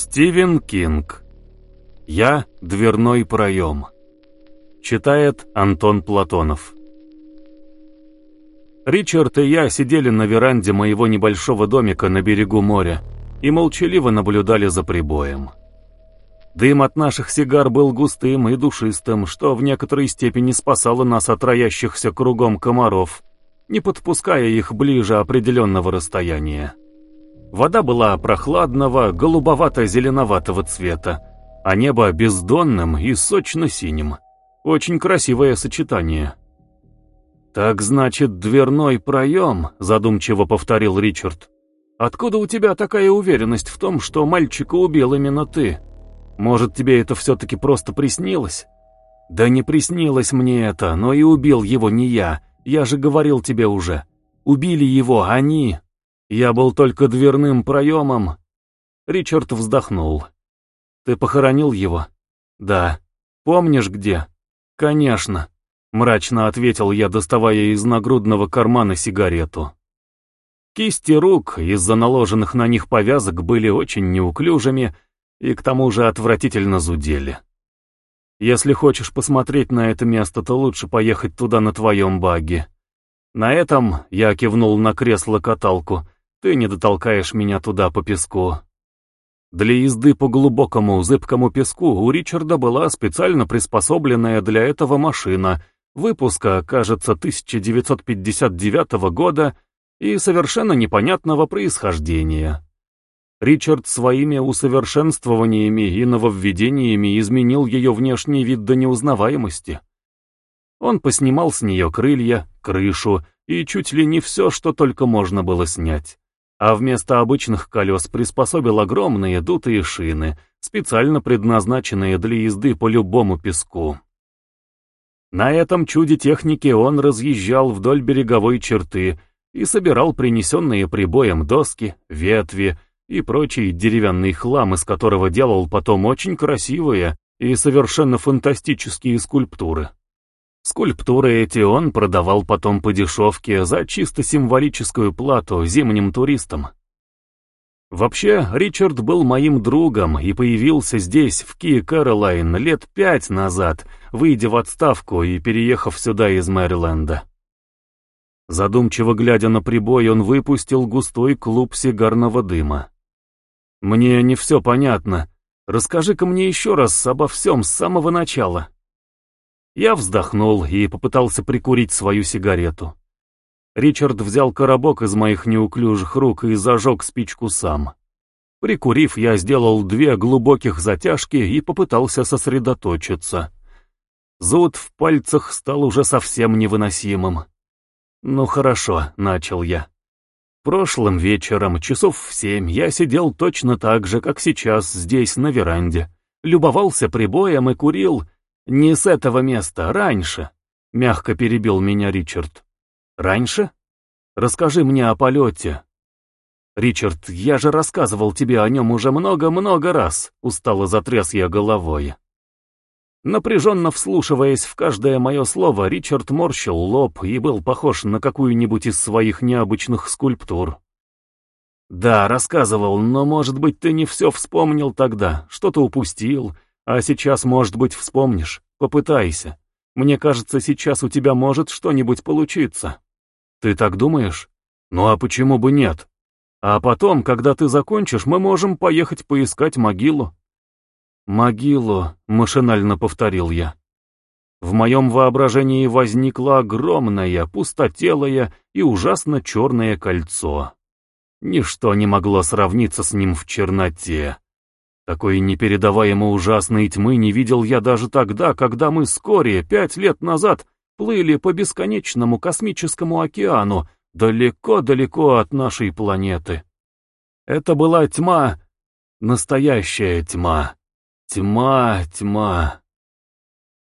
Стивен Кинг. Я — дверной проем. Читает Антон Платонов. Ричард и я сидели на веранде моего небольшого домика на берегу моря и молчаливо наблюдали за прибоем. Дым от наших сигар был густым и душистым, что в некоторой степени спасало нас от роящихся кругом комаров, не подпуская их ближе определенного расстояния. Вода была прохладного, голубовато-зеленоватого цвета, а небо бездонным и сочно-синим. Очень красивое сочетание. «Так значит, дверной проем», — задумчиво повторил Ричард. «Откуда у тебя такая уверенность в том, что мальчика убил именно ты? Может, тебе это все-таки просто приснилось?» «Да не приснилось мне это, но и убил его не я, я же говорил тебе уже. Убили его они, я был только дверным проемом. Ричард вздохнул. Ты похоронил его? Да. Помнишь где? Конечно. Мрачно ответил я, доставая из нагрудного кармана сигарету. Кисти рук из-за наложенных на них повязок были очень неуклюжими и к тому же отвратительно зудели. Если хочешь посмотреть на это место, то лучше поехать туда на твоем баге. На этом я кивнул на кресло-каталку — ты не дотолкаешь меня туда по песку. Для езды по глубокому зыбкому песку у Ричарда была специально приспособленная для этого машина, выпуска, кажется, 1959 года и совершенно непонятного происхождения. Ричард своими усовершенствованиями и нововведениями изменил ее внешний вид до неузнаваемости. Он поснимал с нее крылья, крышу и чуть ли не все, что только можно было снять а вместо обычных колес приспособил огромные дутые шины, специально предназначенные для езды по любому песку. На этом чуде техники он разъезжал вдоль береговой черты и собирал принесенные прибоем доски, ветви и прочий деревянный хлам, из которого делал потом очень красивые и совершенно фантастические скульптуры. Скульптуры эти он продавал потом по дешевке за чисто символическую плату зимним туристам. Вообще, Ричард был моим другом и появился здесь, в Ки-Кэролайн, лет пять назад, выйдя в отставку и переехав сюда из Мэриленда. Задумчиво глядя на прибой, он выпустил густой клуб сигарного дыма. «Мне не все понятно. Расскажи-ка мне еще раз обо всем с самого начала». Я вздохнул и попытался прикурить свою сигарету. Ричард взял коробок из моих неуклюжих рук и зажег спичку сам. Прикурив, я сделал две глубоких затяжки и попытался сосредоточиться. Зуд в пальцах стал уже совсем невыносимым. «Ну хорошо», — начал я. Прошлым вечером, часов в семь, я сидел точно так же, как сейчас, здесь, на веранде. Любовался прибоем и курил, «Не с этого места, раньше», — мягко перебил меня Ричард. «Раньше? Расскажи мне о полете». «Ричард, я же рассказывал тебе о нем уже много-много раз», — устало затряс я головой. Напряженно вслушиваясь в каждое мое слово, Ричард морщил лоб и был похож на какую-нибудь из своих необычных скульптур. «Да, рассказывал, но, может быть, ты не все вспомнил тогда, что-то упустил, а сейчас, может быть, вспомнишь. Попытайся. Мне кажется, сейчас у тебя может что-нибудь получиться. Ты так думаешь? Ну а почему бы нет? А потом, когда ты закончишь, мы можем поехать поискать могилу. Могилу, машинально повторил я. В моем воображении возникло огромное, пустотелое и ужасно черное кольцо. Ничто не могло сравниться с ним в черноте. Такой непередаваемо ужасной тьмы не видел я даже тогда, когда мы вскоре, пять лет назад, плыли по бесконечному космическому океану, далеко-далеко от нашей планеты. Это была тьма, настоящая тьма. Тьма, тьма.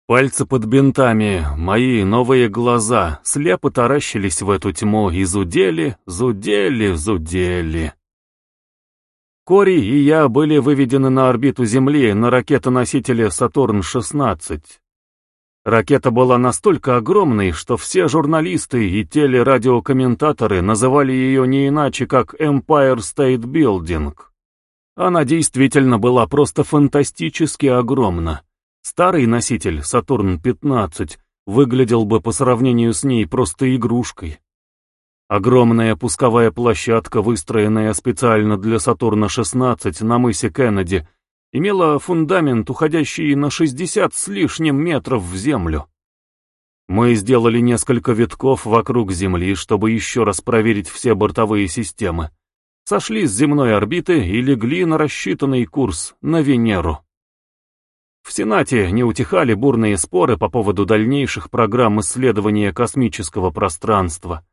Пальцы под бинтами, мои новые глаза, слепо таращились в эту тьму и зудели, зудели, зудели. Кори и я были выведены на орбиту Земли на ракетоносителе «Сатурн-16». Ракета была настолько огромной, что все журналисты и телерадиокомментаторы называли ее не иначе, как Empire State Building. Она действительно была просто фантастически огромна. Старый носитель, Сатурн-15, выглядел бы по сравнению с ней просто игрушкой. Огромная пусковая площадка, выстроенная специально для Сатурна-16 на мысе Кеннеди, имела фундамент, уходящий на 60 с лишним метров в землю. Мы сделали несколько витков вокруг Земли, чтобы еще раз проверить все бортовые системы. Сошли с земной орбиты и легли на рассчитанный курс на Венеру. В Сенате не утихали бурные споры по поводу дальнейших программ исследования космического пространства.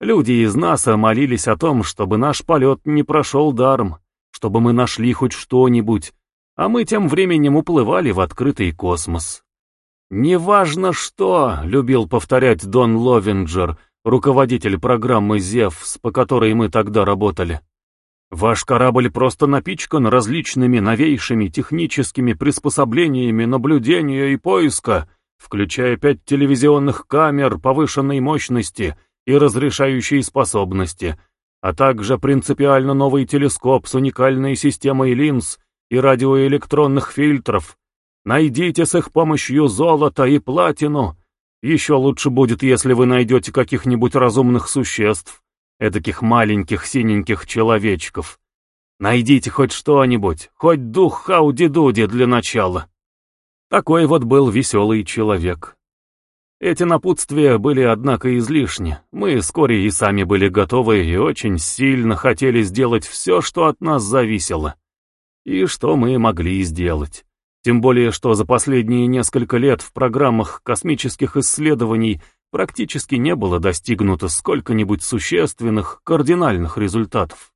Люди из НАСА молились о том, чтобы наш полет не прошел даром, чтобы мы нашли хоть что-нибудь, а мы тем временем уплывали в открытый космос. «Неважно что», — любил повторять Дон Ловинджер, руководитель программы «Зевс», по которой мы тогда работали. Ваш корабль просто напичкан различными новейшими техническими приспособлениями наблюдения и поиска, включая пять телевизионных камер повышенной мощности и разрешающей способности, а также принципиально новый телескоп с уникальной системой линз и радиоэлектронных фильтров. Найдите с их помощью золото и платину. Еще лучше будет, если вы найдете каких-нибудь разумных существ, Эдаких маленьких синеньких человечков. Найдите хоть что-нибудь, хоть дух Хауди-Дуди для начала. Такой вот был веселый человек. Эти напутствия были, однако, излишни. Мы вскоре и сами были готовы и очень сильно хотели сделать все, что от нас зависело. И что мы могли сделать. Тем более, что за последние несколько лет в программах космических исследований практически не было достигнуто сколько-нибудь существенных, кардинальных результатов.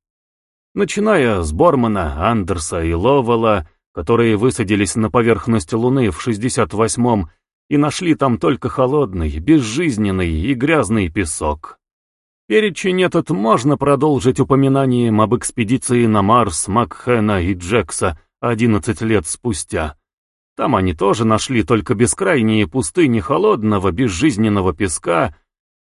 Начиная с Бормана, Андерса и Ловела, которые высадились на поверхность Луны в 68-м и нашли там только холодный, безжизненный и грязный песок. Перечень этот можно продолжить упоминанием об экспедиции на Марс Макхена и Джекса 11 лет спустя, там они тоже нашли только бескрайние пустыни холодного, безжизненного песка,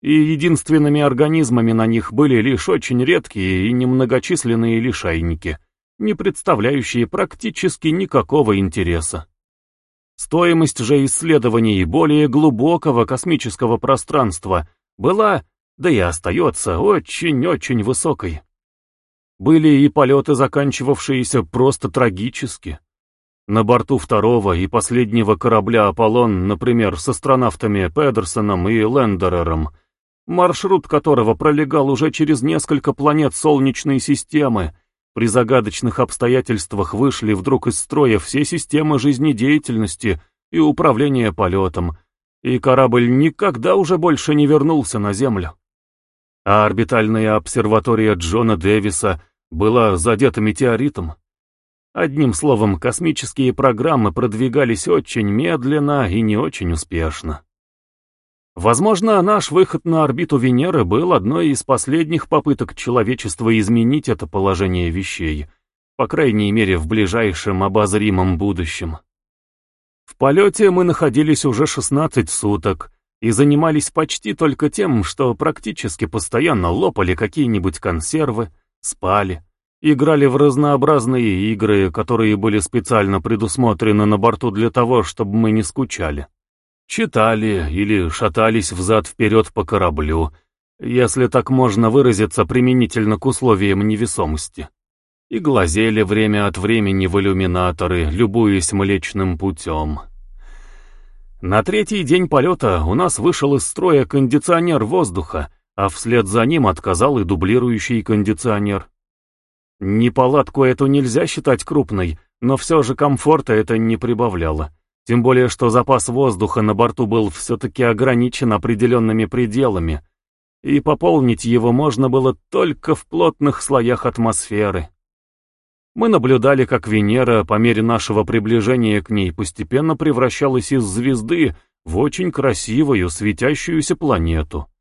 и единственными организмами на них были лишь очень редкие и немногочисленные лишайники, не представляющие практически никакого интереса. Стоимость же исследований более глубокого космического пространства была, да и остается, очень-очень высокой. Были и полеты, заканчивавшиеся просто трагически. На борту второго и последнего корабля «Аполлон», например, с астронавтами Педерсоном и Лендерером, маршрут которого пролегал уже через несколько планет Солнечной системы, при загадочных обстоятельствах вышли вдруг из строя все системы жизнедеятельности и управления полетом, и корабль никогда уже больше не вернулся на Землю. А орбитальная обсерватория Джона Дэвиса была задета метеоритом. Одним словом, космические программы продвигались очень медленно и не очень успешно. Возможно, наш выход на орбиту Венеры был одной из последних попыток человечества изменить это положение вещей, по крайней мере в ближайшем обозримом будущем. В полете мы находились уже 16 суток и занимались почти только тем, что практически постоянно лопали какие-нибудь консервы, спали, играли в разнообразные игры, которые были специально предусмотрены на борту для того, чтобы мы не скучали. Читали или шатались взад-вперед по кораблю, если так можно выразиться применительно к условиям невесомости. И глазели время от времени в иллюминаторы, любуясь Млечным путем. На третий день полета у нас вышел из строя кондиционер воздуха, а вслед за ним отказал и дублирующий кондиционер. Неполадку эту нельзя считать крупной, но все же комфорта это не прибавляло. Тем более, что запас воздуха на борту был все-таки ограничен определенными пределами, и пополнить его можно было только в плотных слоях атмосферы. Мы наблюдали, как Венера по мере нашего приближения к ней постепенно превращалась из звезды в очень красивую светящуюся планету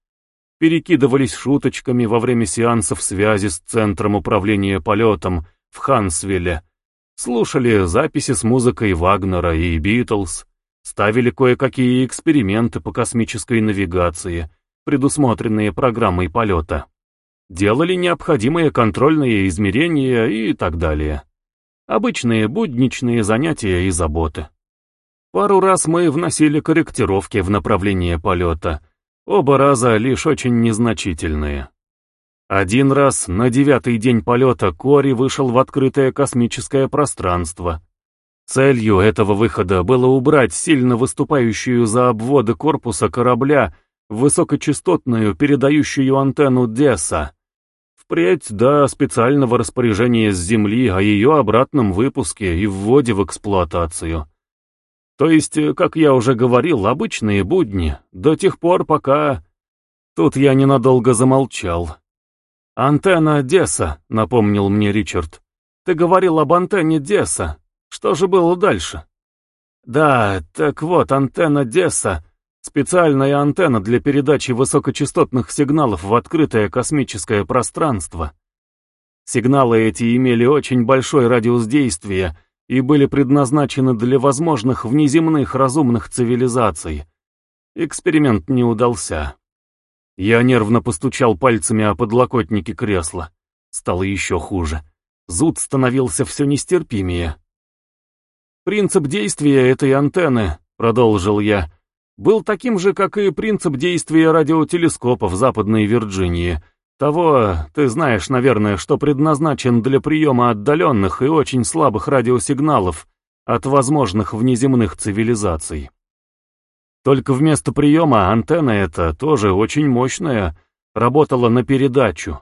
перекидывались шуточками во время сеансов связи с Центром управления полетом в Хансвилле, слушали записи с музыкой Вагнера и Битлз, ставили кое-какие эксперименты по космической навигации, предусмотренные программой полета. делали необходимые контрольные измерения и так далее. Обычные будничные занятия и заботы. Пару раз мы вносили корректировки в направление полета, оба раза лишь очень незначительные. Один раз на девятый день полета Кори вышел в открытое космическое пространство. Целью этого выхода было убрать сильно выступающую за обводы корпуса корабля высокочастотную передающую антенну ДЕСа. Впредь до специального распоряжения с Земли о ее обратном выпуске и вводе в эксплуатацию. То есть, как я уже говорил, обычные будни, до тех пор, пока... Тут я ненадолго замолчал. «Антенна Деса», — напомнил мне Ричард. «Ты говорил об антенне Деса. Что же было дальше?» «Да, так вот, антенна Деса Специальная антенна для передачи высокочастотных сигналов в открытое космическое пространство. Сигналы эти имели очень большой радиус действия и были предназначены для возможных внеземных разумных цивилизаций. Эксперимент не удался. Я нервно постучал пальцами о подлокотники кресла. Стало еще хуже. Зуд становился все нестерпимее. «Принцип действия этой антенны», — продолжил я, — был таким же, как и принцип действия радиотелескопа в Западной Вирджинии. Того, ты знаешь, наверное, что предназначен для приема отдаленных и очень слабых радиосигналов от возможных внеземных цивилизаций. Только вместо приема антенна эта, тоже очень мощная, работала на передачу.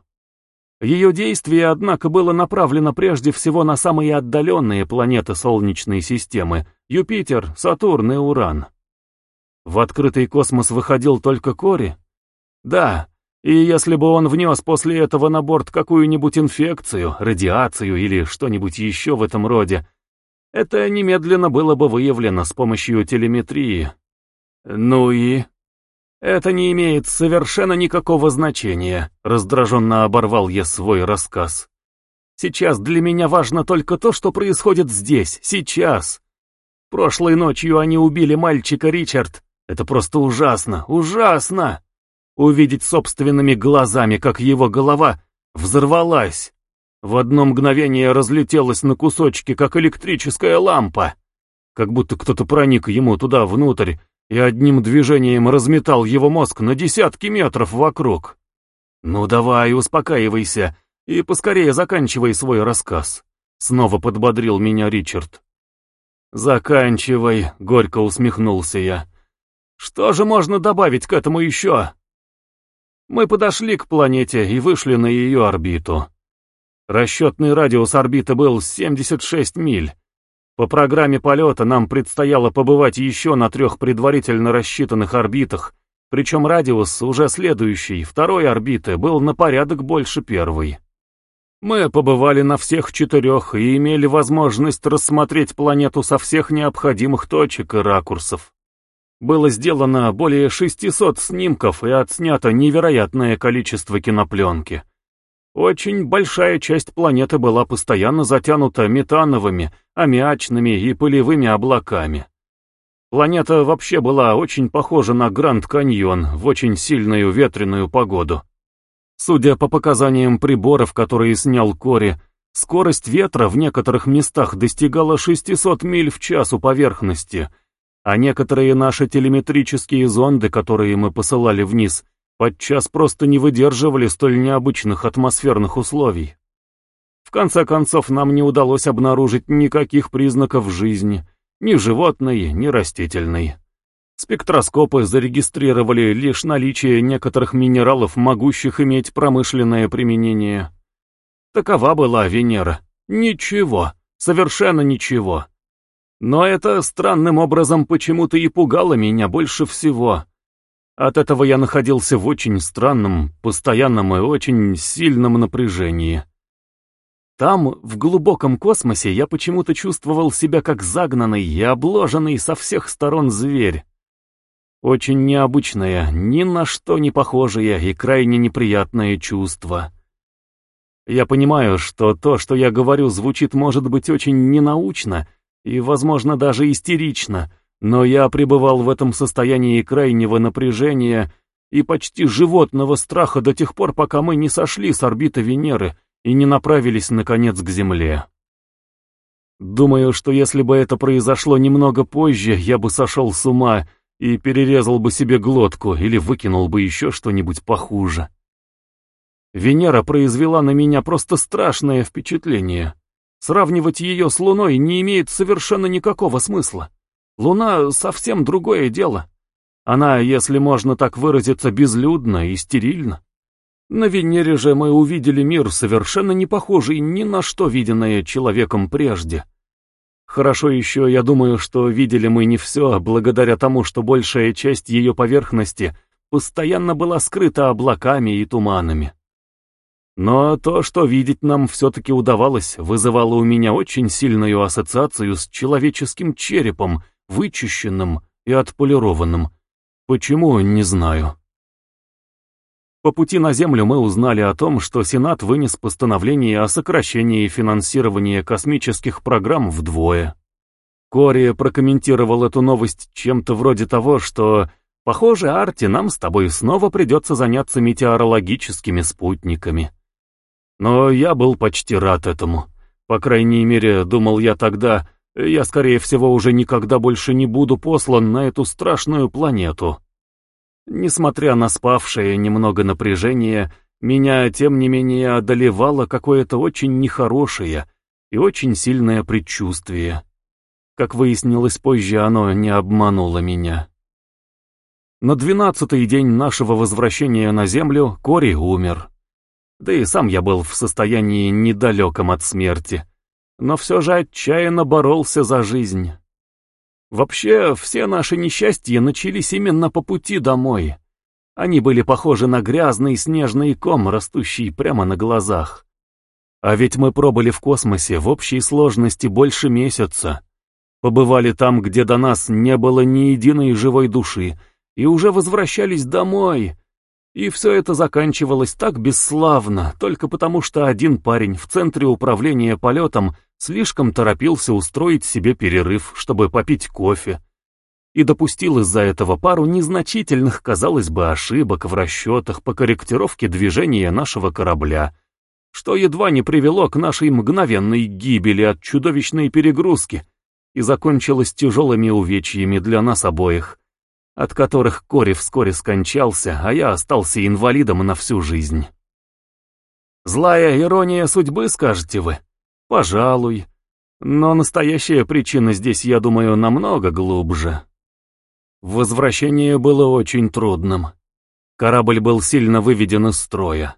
Ее действие, однако, было направлено прежде всего на самые отдаленные планеты Солнечной системы — Юпитер, Сатурн и Уран. В открытый космос выходил только Кори? Да, и если бы он внес после этого на борт какую-нибудь инфекцию, радиацию или что-нибудь еще в этом роде, это немедленно было бы выявлено с помощью телеметрии. Ну и... Это не имеет совершенно никакого значения, раздраженно оборвал я свой рассказ. Сейчас для меня важно только то, что происходит здесь, сейчас. Прошлой ночью они убили мальчика Ричард, это просто ужасно, ужасно! Увидеть собственными глазами, как его голова взорвалась. В одно мгновение разлетелась на кусочки, как электрическая лампа. Как будто кто-то проник ему туда внутрь и одним движением разметал его мозг на десятки метров вокруг. «Ну давай, успокаивайся и поскорее заканчивай свой рассказ», — снова подбодрил меня Ричард. «Заканчивай», — горько усмехнулся я. Что же можно добавить к этому еще? Мы подошли к планете и вышли на ее орбиту. Расчетный радиус орбиты был 76 миль. По программе полета нам предстояло побывать еще на трех предварительно рассчитанных орбитах, причем радиус уже следующий, второй орбиты, был на порядок больше первой. Мы побывали на всех четырех и имели возможность рассмотреть планету со всех необходимых точек и ракурсов. Было сделано более 600 снимков и отснято невероятное количество кинопленки. Очень большая часть планеты была постоянно затянута метановыми, аммиачными и пылевыми облаками. Планета вообще была очень похожа на Гранд-Каньон в очень сильную ветреную погоду. Судя по показаниям приборов, которые снял Кори, скорость ветра в некоторых местах достигала 600 миль в час у поверхности — а некоторые наши телеметрические зонды, которые мы посылали вниз, подчас просто не выдерживали столь необычных атмосферных условий. В конце концов, нам не удалось обнаружить никаких признаков жизни, ни животной, ни растительной. Спектроскопы зарегистрировали лишь наличие некоторых минералов, могущих иметь промышленное применение. Такова была Венера. Ничего, совершенно ничего. Но это странным образом почему-то и пугало меня больше всего. От этого я находился в очень странном, постоянном и очень сильном напряжении. Там, в глубоком космосе, я почему-то чувствовал себя как загнанный и обложенный со всех сторон зверь. Очень необычное, ни на что не похожее и крайне неприятное чувство. Я понимаю, что то, что я говорю, звучит, может быть, очень ненаучно, и, возможно, даже истерично, но я пребывал в этом состоянии крайнего напряжения и почти животного страха до тех пор, пока мы не сошли с орбиты Венеры и не направились, наконец, к Земле. Думаю, что если бы это произошло немного позже, я бы сошел с ума и перерезал бы себе глотку или выкинул бы еще что-нибудь похуже. Венера произвела на меня просто страшное впечатление. Сравнивать ее с Луной не имеет совершенно никакого смысла. Луна — совсем другое дело. Она, если можно так выразиться, безлюдна и стерильна. На Венере же мы увидели мир, совершенно не похожий ни на что виденное человеком прежде. Хорошо еще, я думаю, что видели мы не все, благодаря тому, что большая часть ее поверхности постоянно была скрыта облаками и туманами. Но то, что видеть нам все-таки удавалось, вызывало у меня очень сильную ассоциацию с человеческим черепом, вычищенным и отполированным. Почему, не знаю. По пути на Землю мы узнали о том, что Сенат вынес постановление о сокращении финансирования космических программ вдвое. Кори прокомментировал эту новость чем-то вроде того, что «Похоже, Арти, нам с тобой снова придется заняться метеорологическими спутниками». Но я был почти рад этому. По крайней мере, думал я тогда, я, скорее всего, уже никогда больше не буду послан на эту страшную планету. Несмотря на спавшее немного напряжение, меня, тем не менее, одолевало какое-то очень нехорошее и очень сильное предчувствие. Как выяснилось позже, оно не обмануло меня. На двенадцатый день нашего возвращения на Землю Кори умер. Да и сам я был в состоянии недалеком от смерти, но все же отчаянно боролся за жизнь. Вообще, все наши несчастья начались именно по пути домой. Они были похожи на грязный снежный ком, растущий прямо на глазах. А ведь мы пробыли в космосе в общей сложности больше месяца. Побывали там, где до нас не было ни единой живой души, и уже возвращались домой. И все это заканчивалось так бесславно, только потому что один парень в центре управления полетом слишком торопился устроить себе перерыв, чтобы попить кофе, и допустил из-за этого пару незначительных, казалось бы, ошибок в расчетах по корректировке движения нашего корабля, что едва не привело к нашей мгновенной гибели от чудовищной перегрузки и закончилось тяжелыми увечьями для нас обоих, от которых Кори вскоре скончался, а я остался инвалидом на всю жизнь. Злая ирония судьбы, скажете вы? Пожалуй. Но настоящая причина здесь, я думаю, намного глубже. Возвращение было очень трудным. Корабль был сильно выведен из строя.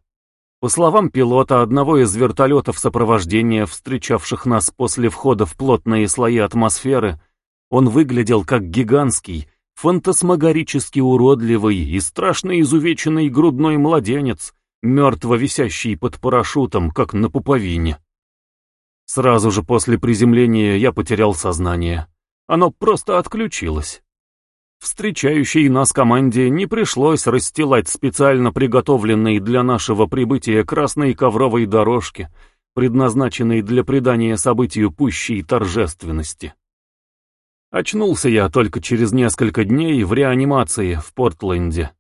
По словам пилота одного из вертолетов сопровождения, встречавших нас после входа в плотные слои атмосферы, он выглядел как гигантский, фантасмагорически уродливый и страшно изувеченный грудной младенец, мертво висящий под парашютом, как на пуповине. Сразу же после приземления я потерял сознание. Оно просто отключилось. Встречающей нас команде не пришлось расстилать специально приготовленные для нашего прибытия красной ковровой дорожки, предназначенной для придания событию пущей торжественности. Очнулся я только через несколько дней в реанимации в Портленде.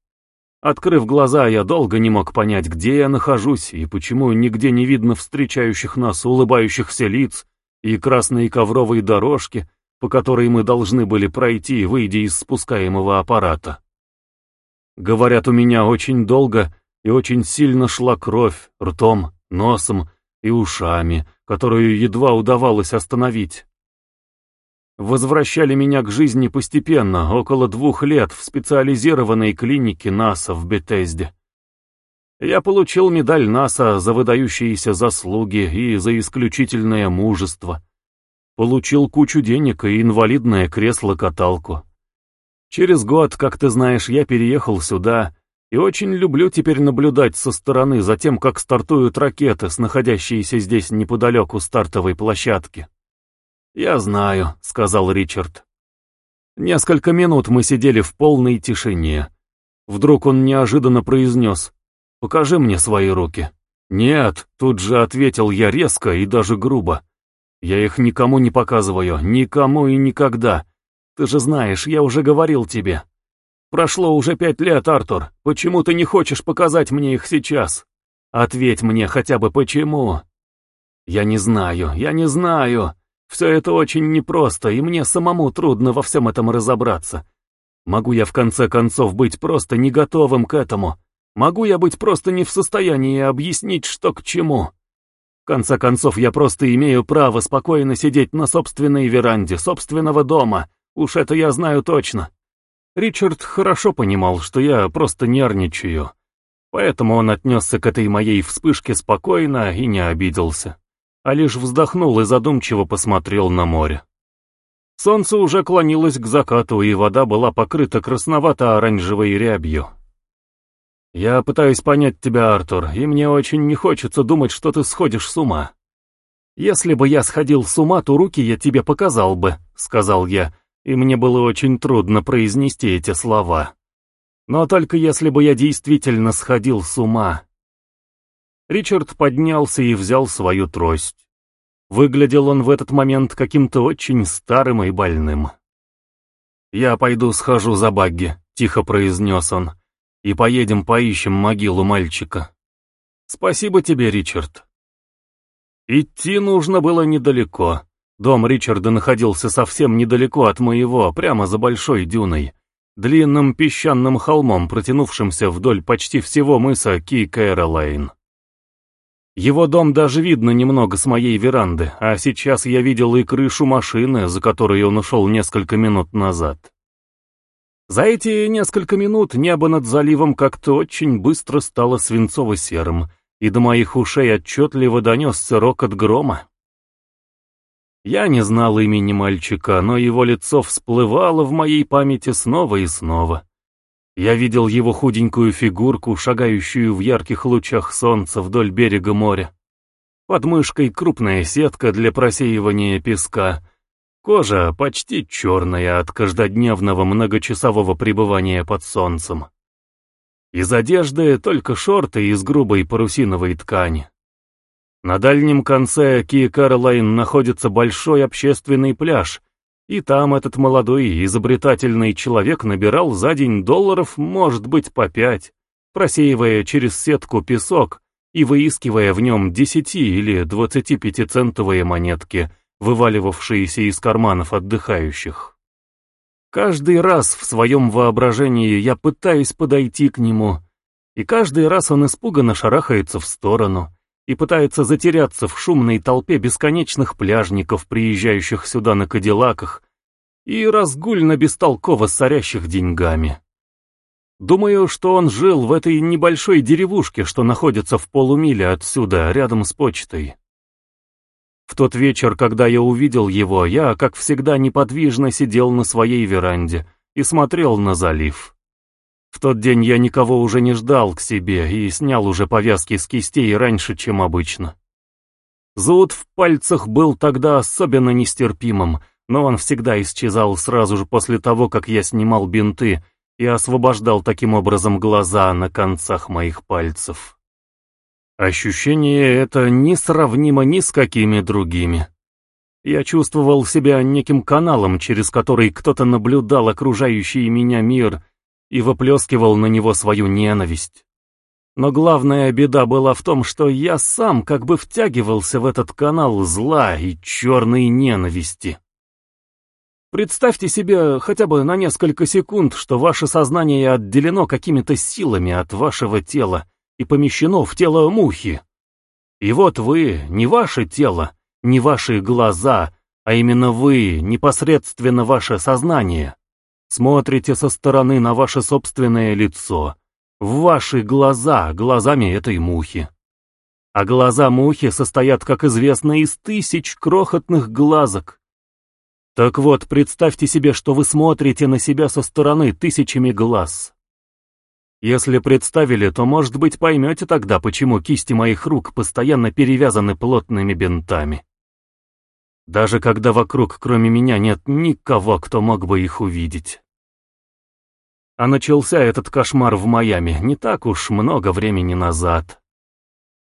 Открыв глаза, я долго не мог понять, где я нахожусь и почему нигде не видно встречающих нас улыбающихся лиц и красные ковровые дорожки, по которой мы должны были пройти, выйдя из спускаемого аппарата. Говорят, у меня очень долго и очень сильно шла кровь ртом, носом и ушами, которую едва удавалось остановить возвращали меня к жизни постепенно, около двух лет в специализированной клинике НАСА в Бетезде. Я получил медаль НАСА за выдающиеся заслуги и за исключительное мужество. Получил кучу денег и инвалидное кресло-каталку. Через год, как ты знаешь, я переехал сюда и очень люблю теперь наблюдать со стороны за тем, как стартуют ракеты с находящейся здесь неподалеку стартовой площадки. «Я знаю», — сказал Ричард. Несколько минут мы сидели в полной тишине. Вдруг он неожиданно произнес «Покажи мне свои руки». «Нет», — тут же ответил я резко и даже грубо. «Я их никому не показываю, никому и никогда. Ты же знаешь, я уже говорил тебе». Прошло уже пять лет, Артур. Почему ты не хочешь показать мне их сейчас? Ответь мне хотя бы почему. Я не знаю, я не знаю. Все это очень непросто, и мне самому трудно во всем этом разобраться. Могу я в конце концов быть просто не готовым к этому? Могу я быть просто не в состоянии объяснить, что к чему? В конце концов, я просто имею право спокойно сидеть на собственной веранде, собственного дома. Уж это я знаю точно. Ричард хорошо понимал, что я просто нервничаю. Поэтому он отнесся к этой моей вспышке спокойно и не обиделся, а лишь вздохнул и задумчиво посмотрел на море. Солнце уже клонилось к закату, и вода была покрыта красновато-оранжевой рябью. «Я пытаюсь понять тебя, Артур, и мне очень не хочется думать, что ты сходишь с ума. Если бы я сходил с ума, то руки я тебе показал бы», — сказал я, и мне было очень трудно произнести эти слова. Но только если бы я действительно сходил с ума. Ричард поднялся и взял свою трость. Выглядел он в этот момент каким-то очень старым и больным. «Я пойду схожу за Багги», — тихо произнес он, — «и поедем поищем могилу мальчика». «Спасибо тебе, Ричард». Идти нужно было недалеко. Дом Ричарда находился совсем недалеко от моего, прямо за большой дюной, длинным песчаным холмом, протянувшимся вдоль почти всего мыса Ки-Кэролайн. Его дом даже видно немного с моей веранды, а сейчас я видел и крышу машины, за которой он ушел несколько минут назад. За эти несколько минут небо над заливом как-то очень быстро стало свинцово-серым, и до моих ушей отчетливо донесся рокот грома. Я не знал имени мальчика, но его лицо всплывало в моей памяти снова и снова. Я видел его худенькую фигурку, шагающую в ярких лучах солнца вдоль берега моря. Под мышкой крупная сетка для просеивания песка. Кожа почти черная от каждодневного многочасового пребывания под солнцем. Из одежды только шорты из грубой парусиновой ткани. На дальнем конце Ки Карлайн находится большой общественный пляж, и там этот молодой изобретательный человек набирал за день долларов, может быть, по пять, просеивая через сетку песок и выискивая в нем 10 или 25-центовые монетки, вываливавшиеся из карманов отдыхающих. Каждый раз в своем воображении я пытаюсь подойти к нему, и каждый раз он испуганно шарахается в сторону — и пытается затеряться в шумной толпе бесконечных пляжников, приезжающих сюда на кадиллаках, и разгульно бестолково сорящих деньгами. Думаю, что он жил в этой небольшой деревушке, что находится в полумиле отсюда, рядом с почтой. В тот вечер, когда я увидел его, я, как всегда, неподвижно сидел на своей веранде и смотрел на залив. В тот день я никого уже не ждал к себе и снял уже повязки с кистей раньше, чем обычно. Зуд в пальцах был тогда особенно нестерпимым, но он всегда исчезал сразу же после того, как я снимал бинты и освобождал таким образом глаза на концах моих пальцев. Ощущение это несравнимо ни с какими другими. Я чувствовал себя неким каналом, через который кто-то наблюдал окружающий меня мир и выплескивал на него свою ненависть. Но главная беда была в том, что я сам как бы втягивался в этот канал зла и черной ненависти. Представьте себе хотя бы на несколько секунд, что ваше сознание отделено какими-то силами от вашего тела и помещено в тело мухи. И вот вы, не ваше тело, не ваши глаза, а именно вы, непосредственно ваше сознание, Смотрите со стороны на ваше собственное лицо, в ваши глаза, глазами этой мухи. А глаза мухи состоят, как известно, из тысяч крохотных глазок. Так вот, представьте себе, что вы смотрите на себя со стороны тысячами глаз. Если представили, то, может быть, поймете тогда, почему кисти моих рук постоянно перевязаны плотными бинтами. Даже когда вокруг, кроме меня, нет никого, кто мог бы их увидеть. А начался этот кошмар в Майами не так уж много времени назад.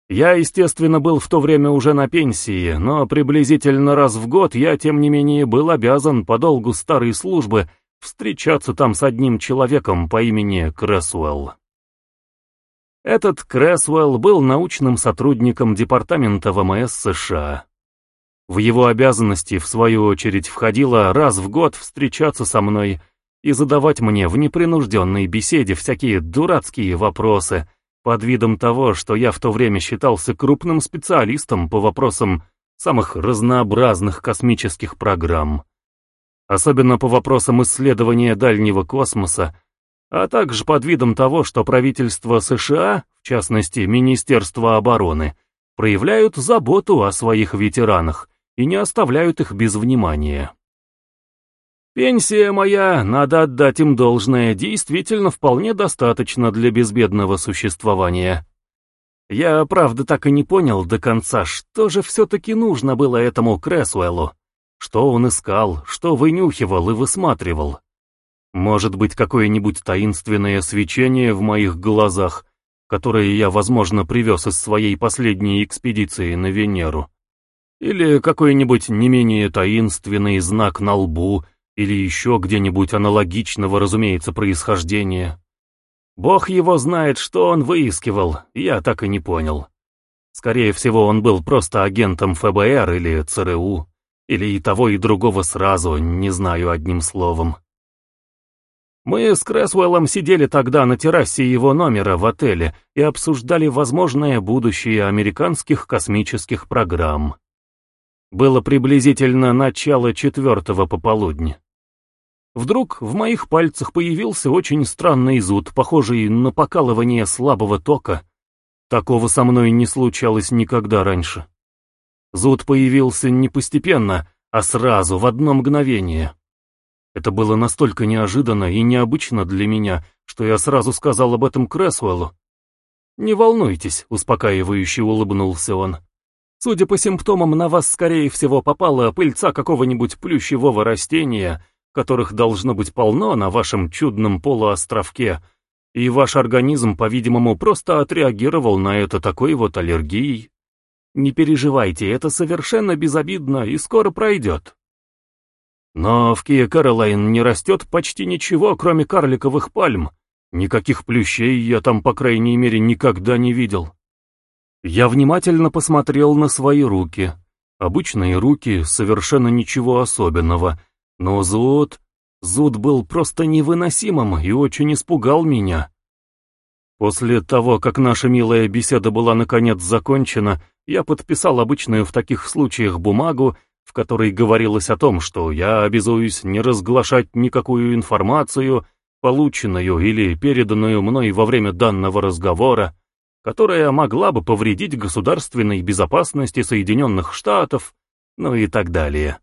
Я, естественно, был в то время уже на пенсии, но приблизительно раз в год я, тем не менее, был обязан по долгу старой службы встречаться там с одним человеком по имени Крэсуэлл. Этот Крэсуэлл был научным сотрудником Департамента ВМС США. В его обязанности, в свою очередь, входило раз в год встречаться со мной и задавать мне в непринужденной беседе всякие дурацкие вопросы, под видом того, что я в то время считался крупным специалистом по вопросам самых разнообразных космических программ. Особенно по вопросам исследования дальнего космоса, а также под видом того, что правительство США, в частности Министерство обороны, проявляют заботу о своих ветеранах и не оставляют их без внимания. Пенсия моя, надо отдать им должное, действительно вполне достаточно для безбедного существования. Я, правда, так и не понял до конца, что же все-таки нужно было этому Крэсуэллу. Что он искал, что вынюхивал и высматривал. Может быть, какое-нибудь таинственное свечение в моих глазах, которое я, возможно, привез из своей последней экспедиции на Венеру. Или какой-нибудь не менее таинственный знак на лбу, или еще где-нибудь аналогичного, разумеется, происхождения. Бог его знает, что он выискивал, я так и не понял. Скорее всего, он был просто агентом ФБР или ЦРУ, или и того, и другого сразу, не знаю одним словом. Мы с Крэсуэллом сидели тогда на террасе его номера в отеле и обсуждали возможное будущее американских космических программ. Было приблизительно начало четвертого пополудня. Вдруг в моих пальцах появился очень странный зуд, похожий на покалывание слабого тока. Такого со мной не случалось никогда раньше. Зуд появился не постепенно, а сразу, в одно мгновение. Это было настолько неожиданно и необычно для меня, что я сразу сказал об этом Крэсуэллу. «Не волнуйтесь», — успокаивающе улыбнулся он. «Судя по симптомам, на вас, скорее всего, попала пыльца какого-нибудь плющевого растения, которых должно быть полно на вашем чудном полуостровке, и ваш организм, по-видимому, просто отреагировал на это такой вот аллергией. Не переживайте, это совершенно безобидно и скоро пройдет. Но в Кия Каролайн не растет почти ничего, кроме карликовых пальм. Никаких плющей я там, по крайней мере, никогда не видел. Я внимательно посмотрел на свои руки. Обычные руки, совершенно ничего особенного, но зуд... Зуд был просто невыносимым и очень испугал меня. После того, как наша милая беседа была наконец закончена, я подписал обычную в таких случаях бумагу, в которой говорилось о том, что я обязуюсь не разглашать никакую информацию, полученную или переданную мной во время данного разговора, которая могла бы повредить государственной безопасности Соединенных Штатов, ну и так далее.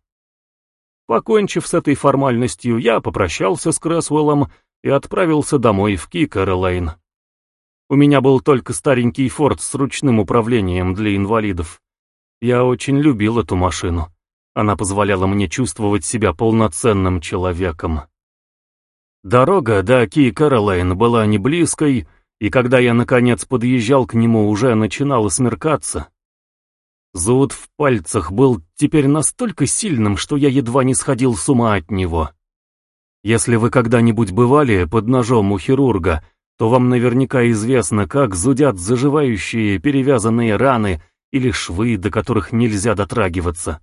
Покончив с этой формальностью, я попрощался с Крэсвеллом и отправился домой в Ки-Кэролайн. У меня был только старенький форт с ручным управлением для инвалидов. Я очень любил эту машину. Она позволяла мне чувствовать себя полноценным человеком. Дорога до Ки-Кэролайн была не близкой, и когда я наконец подъезжал к нему, уже начинало смеркаться. Зуд в пальцах был теперь настолько сильным, что я едва не сходил с ума от него. Если вы когда-нибудь бывали под ножом у хирурга, то вам наверняка известно, как зудят заживающие перевязанные раны или швы, до которых нельзя дотрагиваться.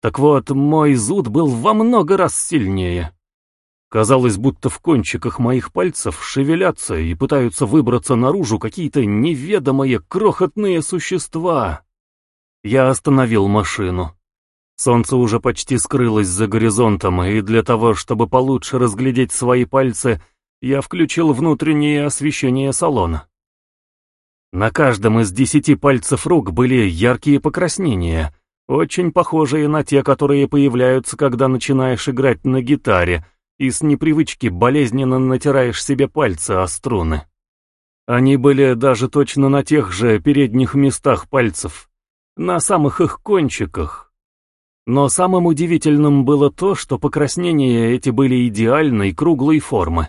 Так вот, мой зуд был во много раз сильнее. Казалось, будто в кончиках моих пальцев шевелятся и пытаются выбраться наружу какие-то неведомые крохотные существа. Я остановил машину. Солнце уже почти скрылось за горизонтом, и для того, чтобы получше разглядеть свои пальцы, я включил внутреннее освещение салона. На каждом из десяти пальцев рук были яркие покраснения, очень похожие на те, которые появляются, когда начинаешь играть на гитаре и с непривычки болезненно натираешь себе пальцы о струны. Они были даже точно на тех же передних местах пальцев, на самых их кончиках. Но самым удивительным было то, что покраснения эти были идеальной круглой формы.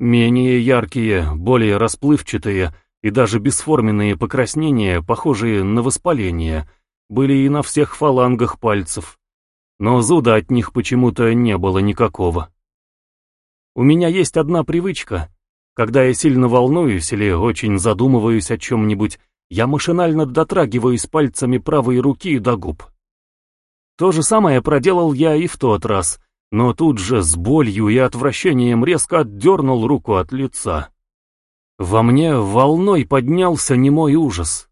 Менее яркие, более расплывчатые и даже бесформенные покраснения, похожие на воспаление, были и на всех фалангах пальцев. Но зуда от них почему-то не было никакого. У меня есть одна привычка. Когда я сильно волнуюсь или очень задумываюсь о чем-нибудь, я машинально дотрагиваюсь пальцами правой руки до губ. То же самое проделал я и в тот раз, но тут же с болью и отвращением резко отдернул руку от лица. Во мне волной поднялся немой ужас.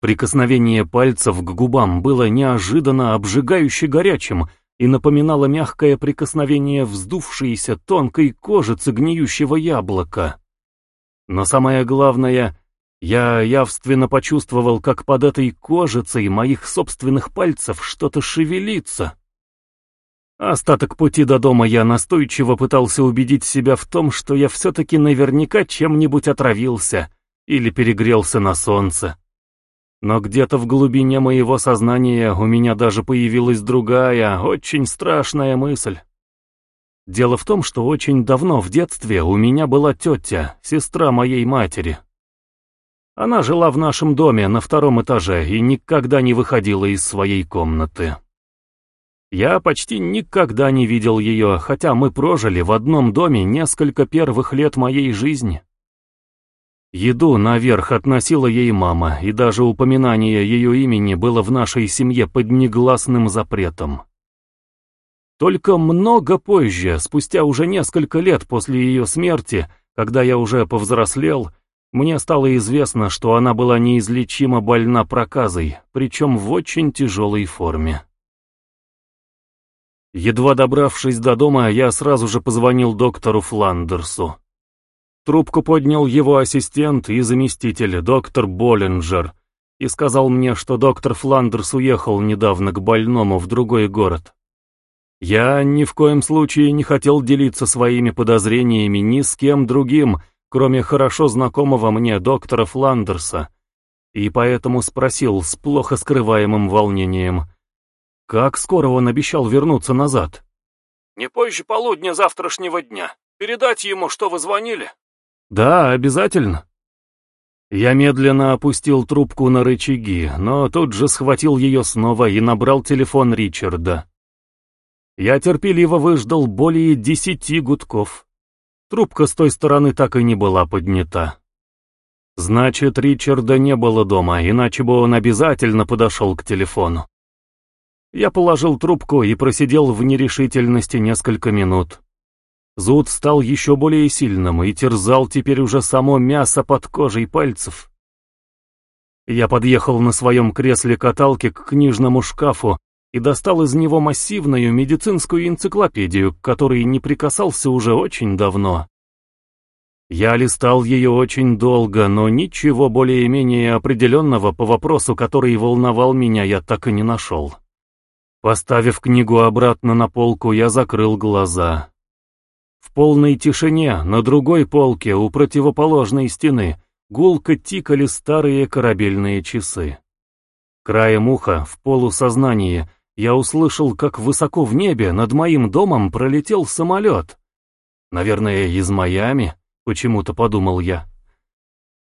Прикосновение пальцев к губам было неожиданно обжигающе горячим и напоминало мягкое прикосновение вздувшейся тонкой кожицы гниющего яблока. Но самое главное, я явственно почувствовал, как под этой кожицей моих собственных пальцев что-то шевелится. Остаток пути до дома я настойчиво пытался убедить себя в том, что я все-таки наверняка чем-нибудь отравился или перегрелся на солнце. Но где-то в глубине моего сознания у меня даже появилась другая, очень страшная мысль. Дело в том, что очень давно в детстве у меня была тетя, сестра моей матери. Она жила в нашем доме на втором этаже и никогда не выходила из своей комнаты. Я почти никогда не видел ее, хотя мы прожили в одном доме несколько первых лет моей жизни. Еду наверх относила ей мама, и даже упоминание ее имени было в нашей семье под негласным запретом. Только много позже, спустя уже несколько лет после ее смерти, когда я уже повзрослел, мне стало известно, что она была неизлечимо больна проказой, причем в очень тяжелой форме. Едва добравшись до дома, я сразу же позвонил доктору Фландерсу. Трубку поднял его ассистент и заместитель, доктор Боллинджер, и сказал мне, что доктор Фландерс уехал недавно к больному в другой город. Я ни в коем случае не хотел делиться своими подозрениями ни с кем другим, кроме хорошо знакомого мне доктора Фландерса, и поэтому спросил с плохо скрываемым волнением — как скоро он обещал вернуться назад? Не позже полудня завтрашнего дня. Передать ему, что вы звонили? Да, обязательно. Я медленно опустил трубку на рычаги, но тут же схватил ее снова и набрал телефон Ричарда. Я терпеливо выждал более десяти гудков. Трубка с той стороны так и не была поднята. Значит, Ричарда не было дома, иначе бы он обязательно подошел к телефону. Я положил трубку и просидел в нерешительности несколько минут. Зуд стал еще более сильным и терзал теперь уже само мясо под кожей пальцев. Я подъехал на своем кресле-каталке к книжному шкафу и достал из него массивную медицинскую энциклопедию, к которой не прикасался уже очень давно. Я листал ее очень долго, но ничего более-менее определенного по вопросу, который волновал меня, я так и не нашел. Поставив книгу обратно на полку, я закрыл глаза. В полной тишине, на другой полке, у противоположной стены, гулко тикали старые корабельные часы. Краем уха, в полусознании, я услышал, как высоко в небе над моим домом пролетел самолет. Наверное, из Майами, почему-то подумал я.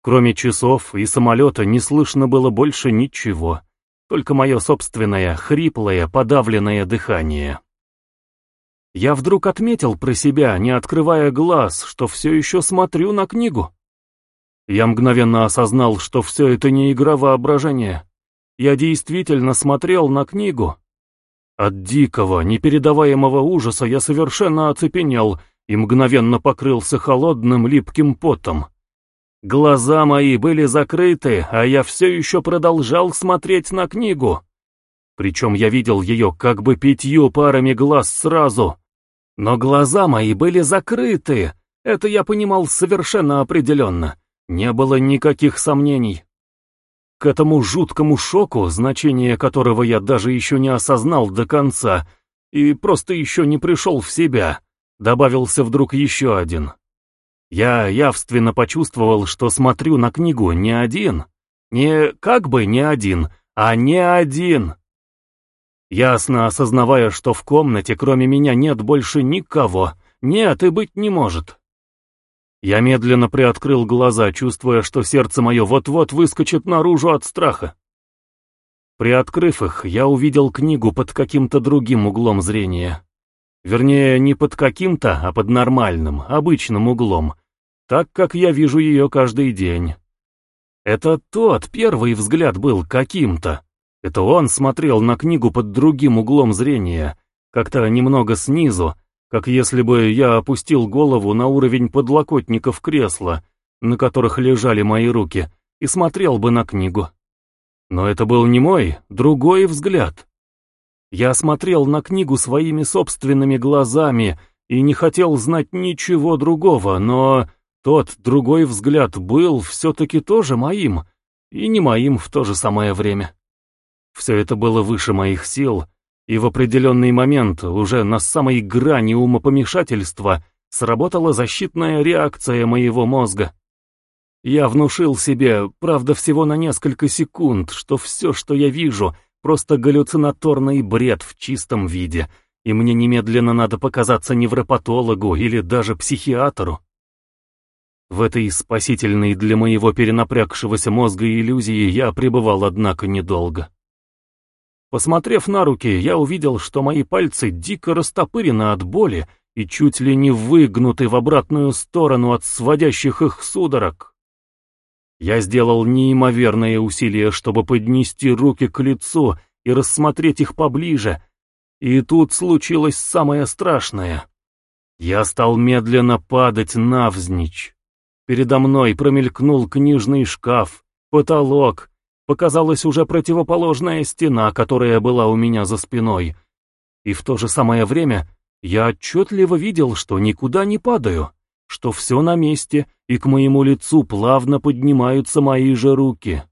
Кроме часов и самолета не слышно было больше ничего только мое собственное, хриплое, подавленное дыхание. Я вдруг отметил про себя, не открывая глаз, что все еще смотрю на книгу. Я мгновенно осознал, что все это не игра воображения. Я действительно смотрел на книгу. От дикого, непередаваемого ужаса я совершенно оцепенел и мгновенно покрылся холодным липким потом. Глаза мои были закрыты, а я все еще продолжал смотреть на книгу. Причем я видел ее как бы пятью парами глаз сразу. Но глаза мои были закрыты, это я понимал совершенно определенно. Не было никаких сомнений. К этому жуткому шоку, значение которого я даже еще не осознал до конца, и просто еще не пришел в себя, добавился вдруг еще один. Я явственно почувствовал, что смотрю на книгу не один. Не как бы не один, а не один. Ясно осознавая, что в комнате кроме меня нет больше никого. Нет и быть не может. Я медленно приоткрыл глаза, чувствуя, что сердце мое вот-вот выскочит наружу от страха. Приоткрыв их, я увидел книгу под каким-то другим углом зрения. Вернее, не под каким-то, а под нормальным, обычным углом, так как я вижу ее каждый день. Это тот первый взгляд был каким-то. Это он смотрел на книгу под другим углом зрения, как-то немного снизу, как если бы я опустил голову на уровень подлокотников кресла, на которых лежали мои руки, и смотрел бы на книгу. Но это был не мой, другой взгляд. Я смотрел на книгу своими собственными глазами и не хотел знать ничего другого, но тот другой взгляд был все-таки тоже моим, и не моим в то же самое время. Все это было выше моих сил, и в определенный момент, уже на самой грани умопомешательства, сработала защитная реакция моего мозга. Я внушил себе, правда всего на несколько секунд, что все, что я вижу, просто галлюцинаторный бред в чистом виде, и мне немедленно надо показаться невропатологу или даже психиатру. В этой спасительной для моего перенапрягшегося мозга иллюзии я пребывал, однако, недолго. Посмотрев на руки, я увидел, что мои пальцы дико растопырены от боли и чуть ли не выгнуты в обратную сторону от сводящих их судорог. Я сделал неимоверное усилие, чтобы поднести руки к лицу и рассмотреть их поближе, и тут случилось самое страшное. Я стал медленно падать навзничь. Передо мной промелькнул книжный шкаф, потолок, показалась уже противоположная стена, которая была у меня за спиной. И в то же самое время я отчетливо видел, что никуда не падаю, что все на месте, и к моему лицу плавно поднимаются мои же руки.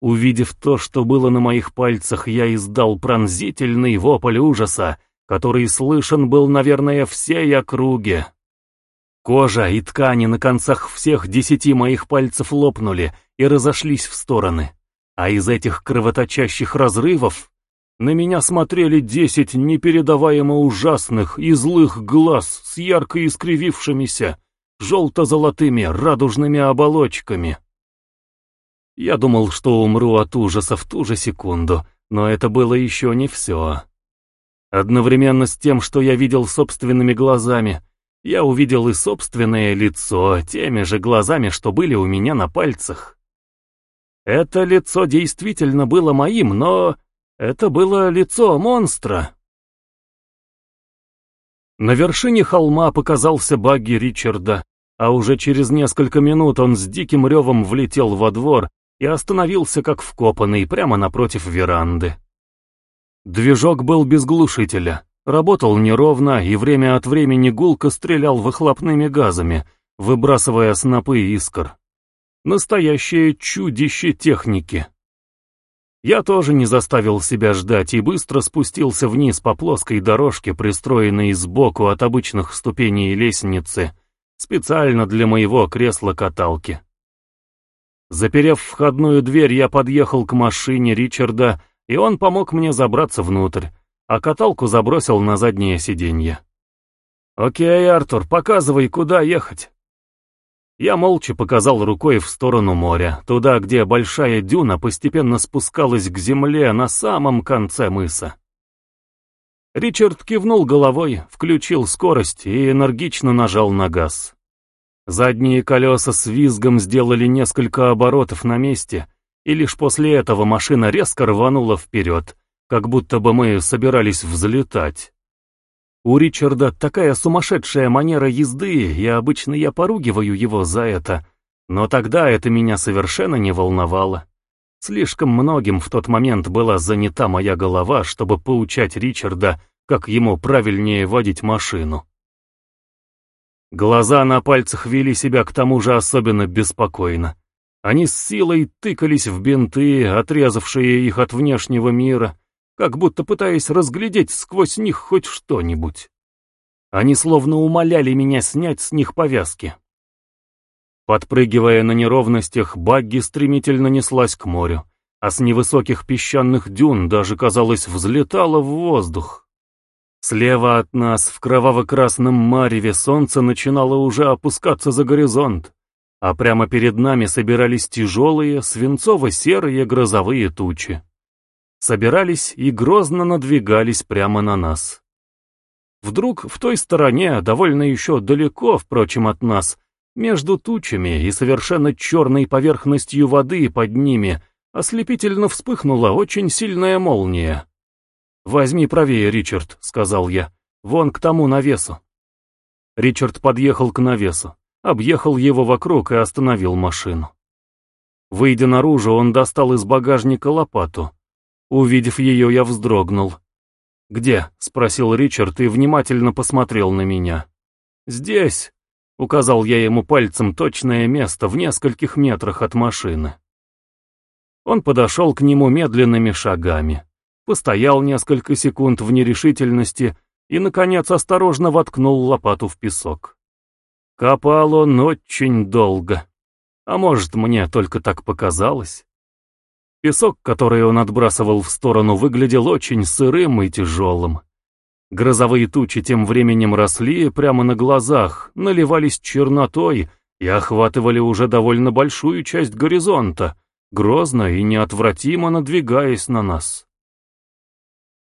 Увидев то, что было на моих пальцах, я издал пронзительный вопль ужаса, который слышен был, наверное, всей округе. Кожа и ткани на концах всех десяти моих пальцев лопнули и разошлись в стороны, а из этих кровоточащих разрывов на меня смотрели десять непередаваемо ужасных и злых глаз с ярко искривившимися, желто-золотыми радужными оболочками. Я думал, что умру от ужаса в ту же секунду, но это было еще не все. Одновременно с тем, что я видел собственными глазами, я увидел и собственное лицо теми же глазами, что были у меня на пальцах. Это лицо действительно было моим, но это было лицо монстра. На вершине холма показался багги Ричарда, а уже через несколько минут он с диким ревом влетел во двор и остановился как вкопанный прямо напротив веранды. Движок был без глушителя. Работал неровно и время от времени гулко стрелял выхлопными газами, выбрасывая снопы искр. Настоящее чудище техники. Я тоже не заставил себя ждать и быстро спустился вниз по плоской дорожке, пристроенной сбоку от обычных ступеней лестницы, специально для моего кресла-каталки. Заперев входную дверь, я подъехал к машине Ричарда, и он помог мне забраться внутрь а каталку забросил на заднее сиденье. «Окей, Артур, показывай, куда ехать». Я молча показал рукой в сторону моря, туда, где большая дюна постепенно спускалась к земле на самом конце мыса. Ричард кивнул головой, включил скорость и энергично нажал на газ. Задние колеса с визгом сделали несколько оборотов на месте, и лишь после этого машина резко рванула вперед, как будто бы мы собирались взлетать. У Ричарда такая сумасшедшая манера езды, и обычно я поругиваю его за это, но тогда это меня совершенно не волновало. Слишком многим в тот момент была занята моя голова, чтобы поучать Ричарда, как ему правильнее водить машину. Глаза на пальцах вели себя к тому же особенно беспокойно. Они с силой тыкались в бинты, отрезавшие их от внешнего мира, как будто пытаясь разглядеть сквозь них хоть что-нибудь. Они словно умоляли меня снять с них повязки. Подпрыгивая на неровностях, багги стремительно неслась к морю, а с невысоких песчаных дюн даже, казалось, взлетала в воздух. Слева от нас, в кроваво-красном мареве, солнце начинало уже опускаться за горизонт, а прямо перед нами собирались тяжелые, свинцово-серые грозовые тучи собирались и грозно надвигались прямо на нас. Вдруг в той стороне, довольно еще далеко, впрочем, от нас, между тучами и совершенно черной поверхностью воды под ними, ослепительно вспыхнула очень сильная молния. «Возьми правее, Ричард», — сказал я, — «вон к тому навесу». Ричард подъехал к навесу, объехал его вокруг и остановил машину. Выйдя наружу, он достал из багажника лопату. Увидев ее, я вздрогнул. «Где?» — спросил Ричард и внимательно посмотрел на меня. «Здесь», — указал я ему пальцем точное место в нескольких метрах от машины. Он подошел к нему медленными шагами, постоял несколько секунд в нерешительности и, наконец, осторожно воткнул лопату в песок. Копал он очень долго. А может, мне только так показалось? Песок, который он отбрасывал в сторону, выглядел очень сырым и тяжелым. Грозовые тучи тем временем росли прямо на глазах, наливались чернотой и охватывали уже довольно большую часть горизонта, грозно и неотвратимо надвигаясь на нас.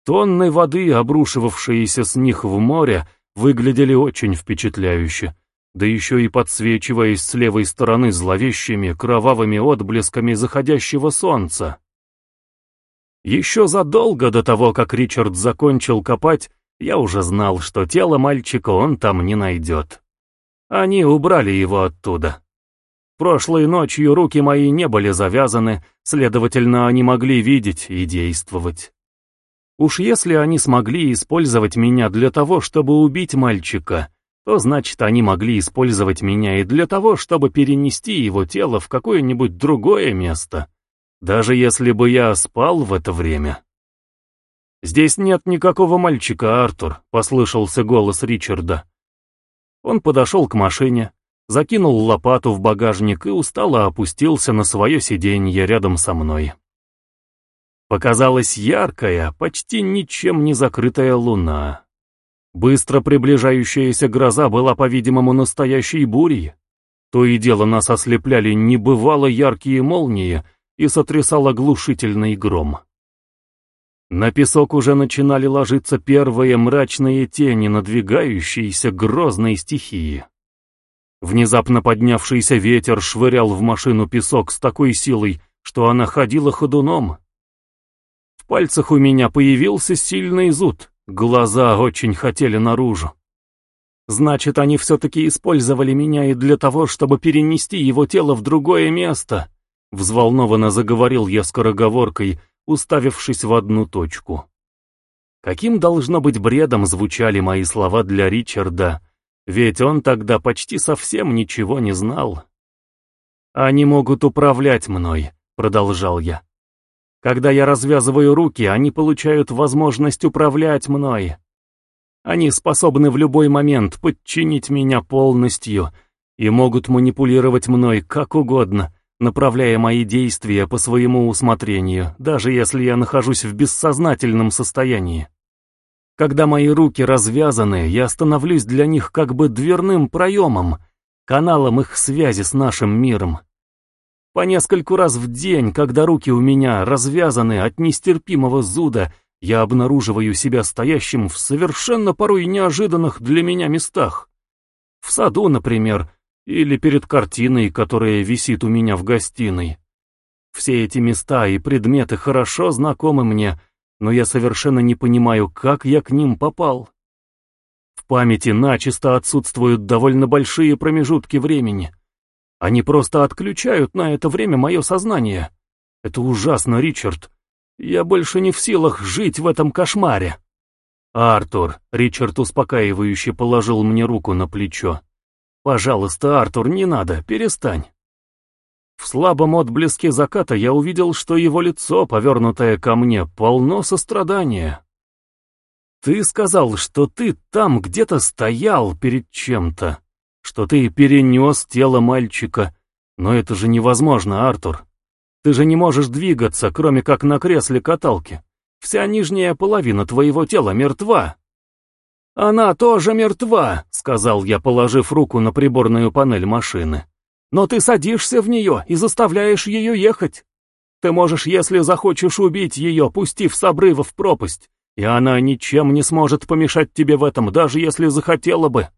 Тонны воды, обрушивавшиеся с них в море, выглядели очень впечатляюще, да еще и подсвечиваясь с левой стороны зловещими кровавыми отблесками заходящего солнца. Еще задолго до того, как Ричард закончил копать, я уже знал, что тело мальчика он там не найдет. Они убрали его оттуда. Прошлой ночью руки мои не были завязаны, следовательно, они могли видеть и действовать. Уж если они смогли использовать меня для того, чтобы убить мальчика, то значит они могли использовать меня и для того, чтобы перенести его тело в какое-нибудь другое место, даже если бы я спал в это время. «Здесь нет никакого мальчика, Артур», — послышался голос Ричарда. Он подошел к машине, закинул лопату в багажник и устало опустился на свое сиденье рядом со мной. Показалась яркая, почти ничем не закрытая луна. Быстро приближающаяся гроза была, по-видимому, настоящей бурей. То и дело нас ослепляли небывало яркие молнии и сотрясал оглушительный гром. На песок уже начинали ложиться первые мрачные тени надвигающейся грозной стихии. Внезапно поднявшийся ветер швырял в машину песок с такой силой, что она ходила ходуном. В пальцах у меня появился сильный зуд. Глаза очень хотели наружу. Значит, они все-таки использовали меня и для того, чтобы перенести его тело в другое место. Взволнованно заговорил я скороговоркой, уставившись в одну точку. Каким должно быть бредом звучали мои слова для Ричарда, ведь он тогда почти совсем ничего не знал. «Они могут управлять мной», — продолжал я. Когда я развязываю руки, они получают возможность управлять мной. Они способны в любой момент подчинить меня полностью и могут манипулировать мной как угодно, направляя мои действия по своему усмотрению, даже если я нахожусь в бессознательном состоянии. Когда мои руки развязаны, я становлюсь для них как бы дверным проемом, каналом их связи с нашим миром. По нескольку раз в день, когда руки у меня развязаны от нестерпимого зуда, я обнаруживаю себя стоящим в совершенно порой неожиданных для меня местах. В саду, например, или перед картиной, которая висит у меня в гостиной. Все эти места и предметы хорошо знакомы мне, но я совершенно не понимаю, как я к ним попал. В памяти начисто отсутствуют довольно большие промежутки времени. Они просто отключают на это время мое сознание. Это ужасно, Ричард. Я больше не в силах жить в этом кошмаре. Артур, Ричард успокаивающе положил мне руку на плечо. Пожалуйста, Артур, не надо, перестань. В слабом отблеске заката я увидел, что его лицо, повернутое ко мне, полно сострадания. Ты сказал, что ты там где-то стоял перед чем-то что ты перенес тело мальчика. Но это же невозможно, Артур. Ты же не можешь двигаться, кроме как на кресле каталки. Вся нижняя половина твоего тела мертва. Она тоже мертва, сказал я, положив руку на приборную панель машины. Но ты садишься в нее и заставляешь ее ехать. Ты можешь, если захочешь убить ее, пустив с обрыва в пропасть, и она ничем не сможет помешать тебе в этом, даже если захотела бы.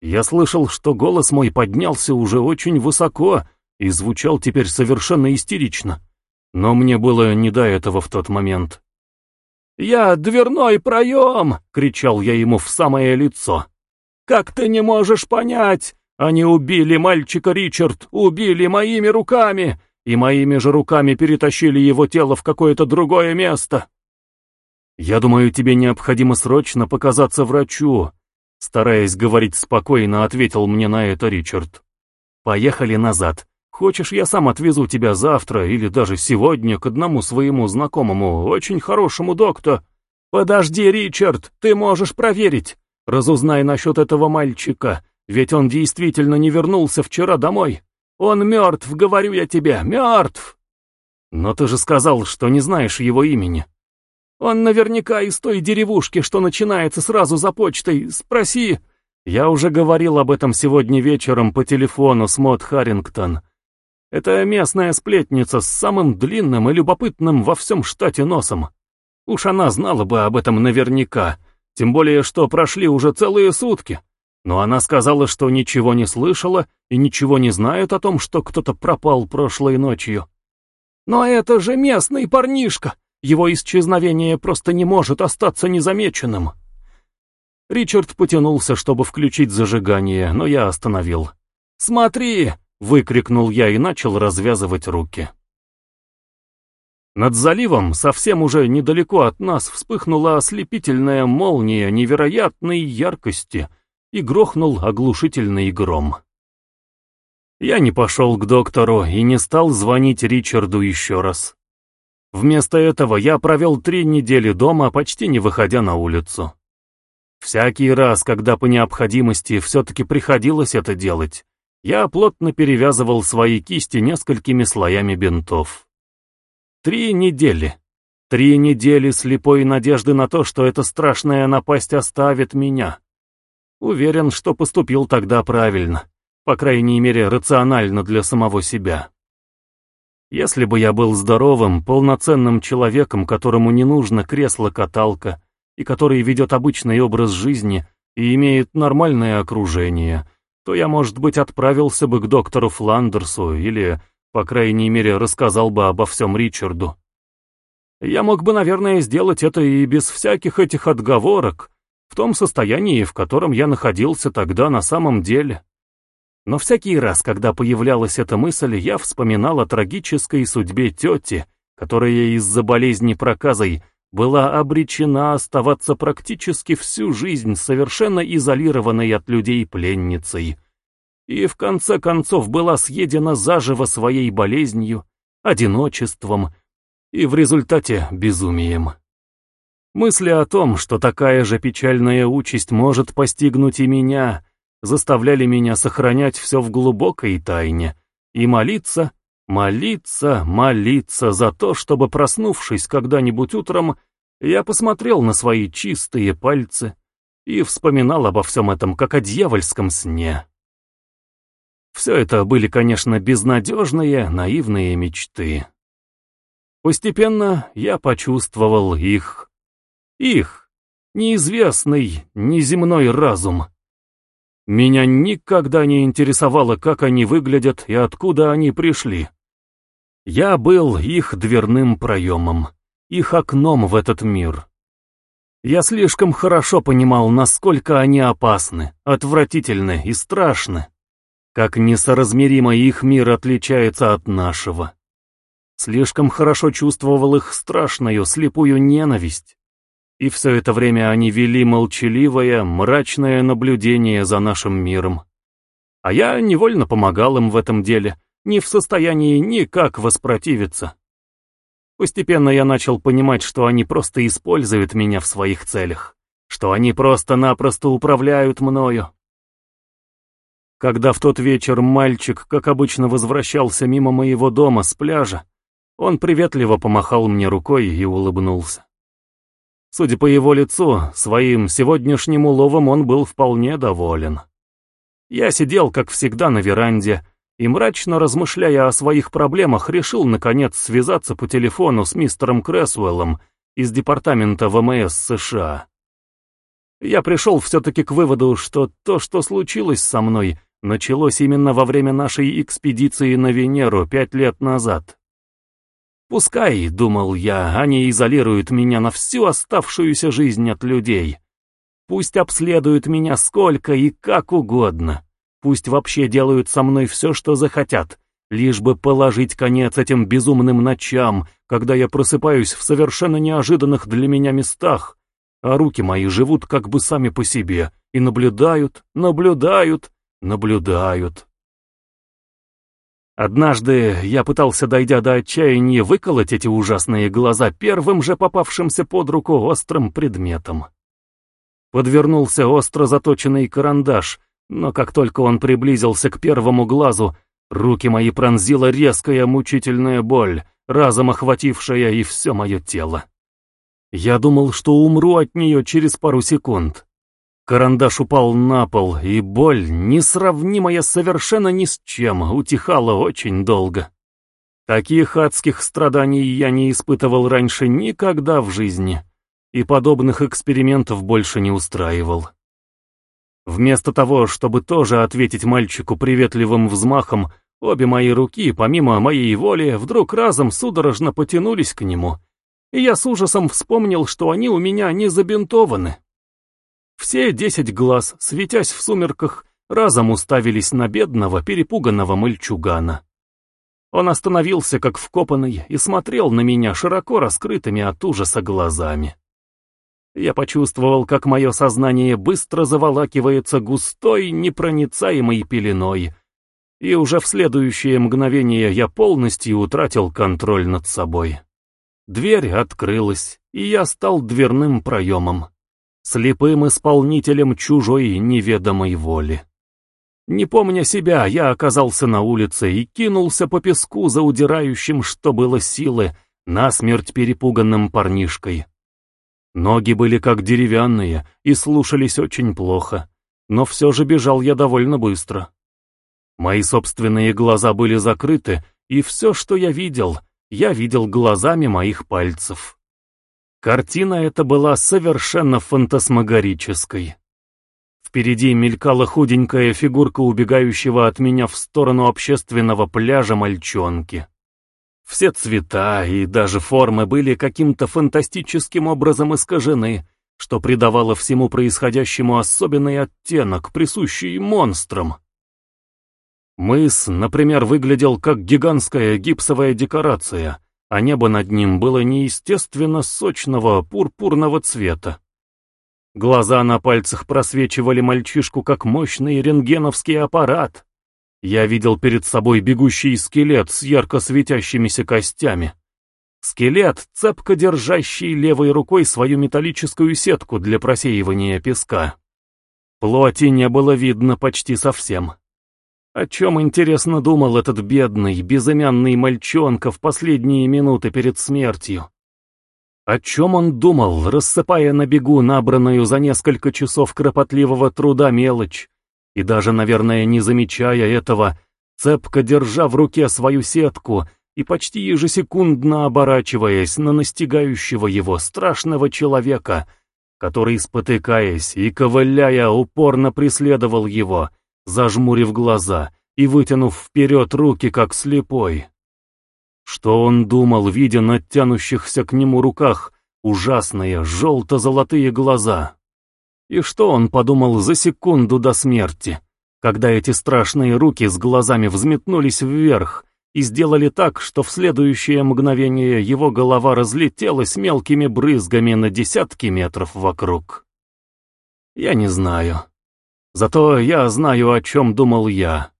Я слышал, что голос мой поднялся уже очень высоко и звучал теперь совершенно истерично, но мне было не до этого в тот момент. «Я дверной проем!» — кричал я ему в самое лицо. «Как ты не можешь понять? Они убили мальчика Ричард, убили моими руками, и моими же руками перетащили его тело в какое-то другое место. Я думаю, тебе необходимо срочно показаться врачу, стараясь говорить спокойно, ответил мне на это Ричард. Поехали назад. Хочешь, я сам отвезу тебя завтра или даже сегодня к одному своему знакомому, очень хорошему доктору. Подожди, Ричард, ты можешь проверить. Разузнай насчет этого мальчика. Ведь он действительно не вернулся вчера домой. Он мертв, говорю я тебе, мертв. Но ты же сказал, что не знаешь его имени. Он наверняка из той деревушки, что начинается сразу за почтой. Спроси. Я уже говорил об этом сегодня вечером по телефону с Мот Харрингтон. Это местная сплетница с самым длинным и любопытным во всем штате носом. Уж она знала бы об этом наверняка, тем более, что прошли уже целые сутки. Но она сказала, что ничего не слышала и ничего не знает о том, что кто-то пропал прошлой ночью. Но это же местный парнишка! Его исчезновение просто не может остаться незамеченным. Ричард потянулся, чтобы включить зажигание, но я остановил. «Смотри!» — выкрикнул я и начал развязывать руки. Над заливом, совсем уже недалеко от нас, вспыхнула ослепительная молния невероятной яркости — и грохнул оглушительный гром. Я не пошел к доктору и не стал звонить Ричарду еще раз. Вместо этого я провел три недели дома, почти не выходя на улицу. Всякий раз, когда по необходимости все-таки приходилось это делать, я плотно перевязывал свои кисти несколькими слоями бинтов. Три недели. Три недели слепой надежды на то, что эта страшная напасть оставит меня. Уверен, что поступил тогда правильно, по крайней мере рационально для самого себя. Если бы я был здоровым, полноценным человеком, которому не нужно кресло-каталка, и который ведет обычный образ жизни и имеет нормальное окружение, то я, может быть, отправился бы к доктору Фландерсу или, по крайней мере, рассказал бы обо всем Ричарду. Я мог бы, наверное, сделать это и без всяких этих отговорок, в том состоянии, в котором я находился тогда на самом деле. Но всякий раз, когда появлялась эта мысль, я вспоминал о трагической судьбе тети, которая из-за болезни проказой была обречена оставаться практически всю жизнь совершенно изолированной от людей пленницей, и в конце концов была съедена заживо своей болезнью, одиночеством и в результате безумием. Мысли о том, что такая же печальная участь может постигнуть и меня, заставляли меня сохранять все в глубокой тайне и молиться, молиться, молиться за то, чтобы, проснувшись когда-нибудь утром, я посмотрел на свои чистые пальцы и вспоминал обо всем этом как о дьявольском сне. Все это были, конечно, безнадежные, наивные мечты. Постепенно я почувствовал их их, неизвестный, неземной разум. Меня никогда не интересовало, как они выглядят и откуда они пришли. Я был их дверным проемом, их окном в этот мир. Я слишком хорошо понимал, насколько они опасны, отвратительны и страшны. Как несоразмеримо их мир отличается от нашего. Слишком хорошо чувствовал их страшную, слепую ненависть. И все это время они вели молчаливое, мрачное наблюдение за нашим миром. А я невольно помогал им в этом деле, не в состоянии никак воспротивиться. Постепенно я начал понимать, что они просто используют меня в своих целях, что они просто-напросто управляют мною. Когда в тот вечер мальчик, как обычно, возвращался мимо моего дома с пляжа, он приветливо помахал мне рукой и улыбнулся. Судя по его лицу, своим сегодняшним уловом он был вполне доволен. Я сидел, как всегда, на веранде, и, мрачно размышляя о своих проблемах, решил, наконец, связаться по телефону с мистером Крэсуэллом из департамента ВМС США. Я пришел все-таки к выводу, что то, что случилось со мной, началось именно во время нашей экспедиции на Венеру пять лет назад. Пускай, думал я, они изолируют меня на всю оставшуюся жизнь от людей. Пусть обследуют меня сколько и как угодно. Пусть вообще делают со мной все, что захотят, лишь бы положить конец этим безумным ночам, когда я просыпаюсь в совершенно неожиданных для меня местах, а руки мои живут как бы сами по себе и наблюдают, наблюдают, наблюдают. Однажды я пытался, дойдя до отчаяния, выколоть эти ужасные глаза первым же попавшимся под руку острым предметом. Подвернулся остро заточенный карандаш, но как только он приблизился к первому глазу, руки мои пронзила резкая мучительная боль, разом охватившая и все мое тело. Я думал, что умру от нее через пару секунд. Карандаш упал на пол, и боль, несравнимая совершенно ни с чем, утихала очень долго. Таких адских страданий я не испытывал раньше никогда в жизни, и подобных экспериментов больше не устраивал. Вместо того, чтобы тоже ответить мальчику приветливым взмахом, обе мои руки, помимо моей воли, вдруг разом судорожно потянулись к нему, и я с ужасом вспомнил, что они у меня не забинтованы. Все десять глаз, светясь в сумерках, разом уставились на бедного, перепуганного мальчугана. Он остановился как вкопанный и смотрел на меня широко раскрытыми от ужаса глазами. Я почувствовал, как мое сознание быстро заволакивается густой, непроницаемой пеленой, и уже в следующее мгновение я полностью утратил контроль над собой. Дверь открылась, и я стал дверным проемом слепым исполнителем чужой неведомой воли. Не помня себя, я оказался на улице и кинулся по песку за удирающим, что было силы, насмерть перепуганным парнишкой. Ноги были как деревянные и слушались очень плохо, но все же бежал я довольно быстро. Мои собственные глаза были закрыты, и все, что я видел, я видел глазами моих пальцев. Картина эта была совершенно фантасмагорической. Впереди мелькала худенькая фигурка убегающего от меня в сторону общественного пляжа мальчонки. Все цвета и даже формы были каким-то фантастическим образом искажены, что придавало всему происходящему особенный оттенок, присущий монстрам. Мыс, например, выглядел как гигантская гипсовая декорация — а небо над ним было неестественно сочного пурпурного цвета. Глаза на пальцах просвечивали мальчишку, как мощный рентгеновский аппарат. Я видел перед собой бегущий скелет с ярко светящимися костями. Скелет, цепко держащий левой рукой свою металлическую сетку для просеивания песка. Плоти не было видно почти совсем. О чем, интересно, думал этот бедный, безымянный мальчонка в последние минуты перед смертью? О чем он думал, рассыпая на бегу набранную за несколько часов кропотливого труда мелочь, и даже, наверное, не замечая этого, цепко держа в руке свою сетку и почти ежесекундно оборачиваясь на настигающего его страшного человека, который, спотыкаясь и ковыляя, упорно преследовал его, зажмурив глаза и вытянув вперед руки, как слепой. Что он думал, видя на тянущихся к нему руках ужасные желто-золотые глаза? И что он подумал за секунду до смерти, когда эти страшные руки с глазами взметнулись вверх и сделали так, что в следующее мгновение его голова разлетелась мелкими брызгами на десятки метров вокруг? Я не знаю. Зато я знаю, о чем думал я.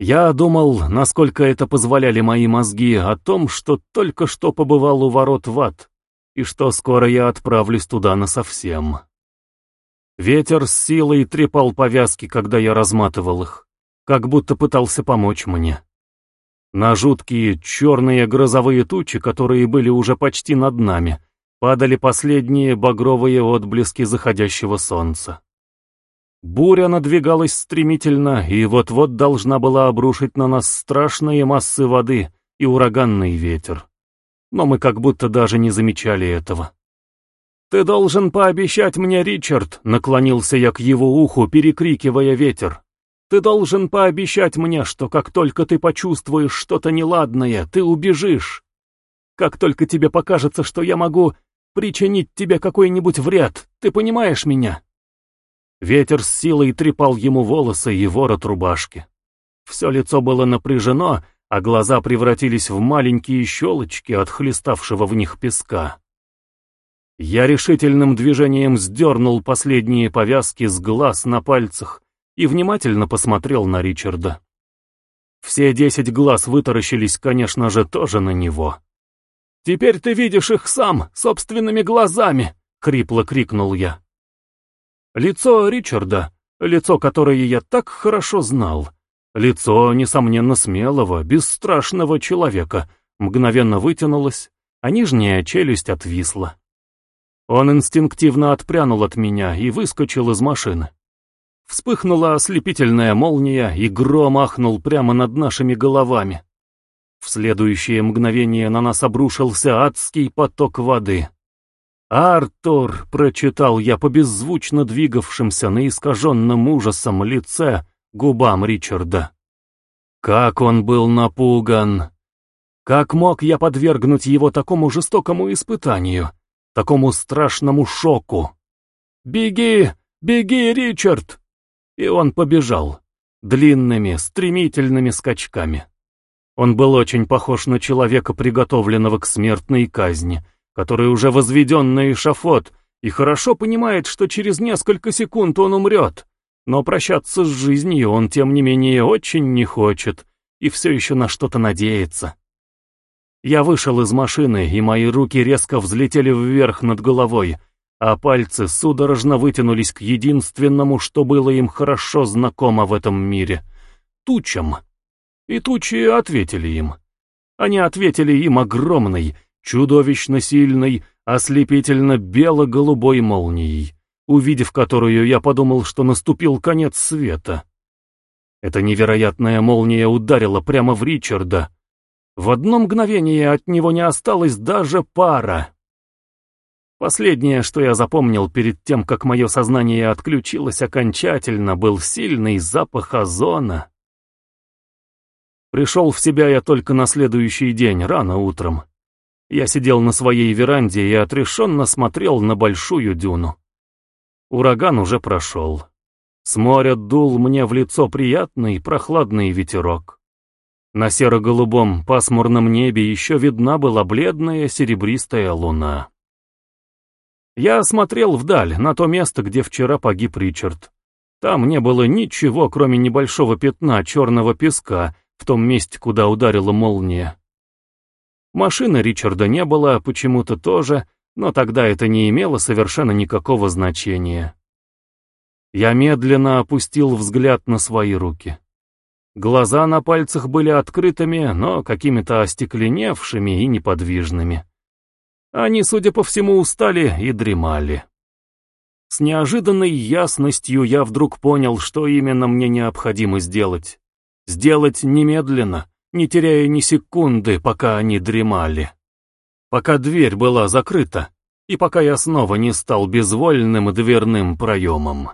Я думал, насколько это позволяли мои мозги, о том, что только что побывал у ворот в ад, и что скоро я отправлюсь туда насовсем. Ветер с силой трепал повязки, когда я разматывал их, как будто пытался помочь мне. На жуткие черные грозовые тучи, которые были уже почти над нами, падали последние багровые отблески заходящего солнца. Буря надвигалась стремительно и вот-вот должна была обрушить на нас страшные массы воды и ураганный ветер. но мы как будто даже не замечали этого. «Ты должен пообещать мне, Ричард», — наклонился я к его уху, перекрикивая ветер. «Ты должен пообещать мне, что как только ты почувствуешь что-то неладное, ты убежишь. Как только тебе покажется, что я могу причинить тебе какой-нибудь вред, ты понимаешь меня?» Ветер с силой трепал ему волосы и ворот рубашки. Все лицо было напряжено, а глаза превратились в маленькие щелочки от хлеставшего в них песка. Я решительным движением сдернул последние повязки с глаз на пальцах и внимательно посмотрел на Ричарда. Все десять глаз вытаращились, конечно же, тоже на него. «Теперь ты видишь их сам, собственными глазами!» — хрипло крикнул я. Лицо Ричарда, лицо, которое я так хорошо знал, лицо, несомненно, смелого, бесстрашного человека, мгновенно вытянулось, а нижняя челюсть отвисла. Он инстинктивно отпрянул от меня и выскочил из машины. Вспыхнула ослепительная молния, и гром ахнул прямо над нашими головами. В следующее мгновение на нас обрушился адский поток воды. «Артур!» — прочитал я по беззвучно двигавшимся на искаженном ужасом лице губам Ричарда. Как он был напуган! Как мог я подвергнуть его такому жестокому испытанию, такому страшному шоку? «Беги! Беги, Ричард!» И он побежал, длинными, стремительными скачками. Он был очень похож на человека, приготовленного к смертной казни, который уже возведен на эшафот и хорошо понимает, что через несколько секунд он умрет. Но прощаться с жизнью он, тем не менее, очень не хочет и все еще на что-то надеется. Я вышел из машины, и мои руки резко взлетели вверх над головой, а пальцы судорожно вытянулись к единственному, что было им хорошо знакомо в этом мире — тучам. И тучи ответили им. Они ответили им огромной, чудовищно сильной, ослепительно бело-голубой молнией, увидев которую, я подумал, что наступил конец света. Эта невероятная молния ударила прямо в Ричарда. В одно мгновение от него не осталось даже пара. Последнее, что я запомнил перед тем, как мое сознание отключилось окончательно, был сильный запах озона. Пришел в себя я только на следующий день, рано утром. Я сидел на своей веранде и отрешенно смотрел на большую дюну. Ураган уже прошел. С моря дул мне в лицо приятный прохладный ветерок. На серо-голубом пасмурном небе еще видна была бледная серебристая луна. Я смотрел вдаль, на то место, где вчера погиб Ричард. Там не было ничего, кроме небольшого пятна черного песка, в том месте, куда ударила молния. Машины Ричарда не было, почему-то тоже, но тогда это не имело совершенно никакого значения. Я медленно опустил взгляд на свои руки. Глаза на пальцах были открытыми, но какими-то остекленевшими и неподвижными. Они, судя по всему, устали и дремали. С неожиданной ясностью я вдруг понял, что именно мне необходимо сделать. Сделать немедленно, не теряя ни секунды, пока они дремали. Пока дверь была закрыта, и пока я снова не стал безвольным дверным проемом.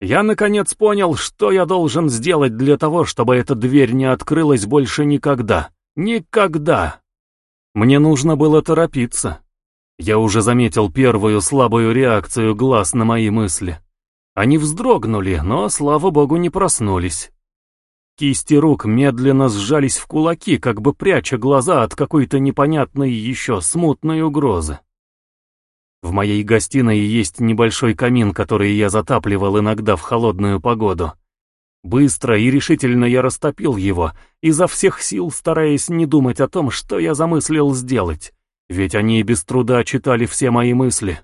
Я наконец понял, что я должен сделать для того, чтобы эта дверь не открылась больше никогда. Никогда! Мне нужно было торопиться. Я уже заметил первую слабую реакцию глаз на мои мысли. Они вздрогнули, но, слава богу, не проснулись. Кисти рук медленно сжались в кулаки, как бы пряча глаза от какой-то непонятной еще смутной угрозы. В моей гостиной есть небольшой камин, который я затапливал иногда в холодную погоду. Быстро и решительно я растопил его, изо всех сил стараясь не думать о том, что я замыслил сделать, ведь они без труда читали все мои мысли.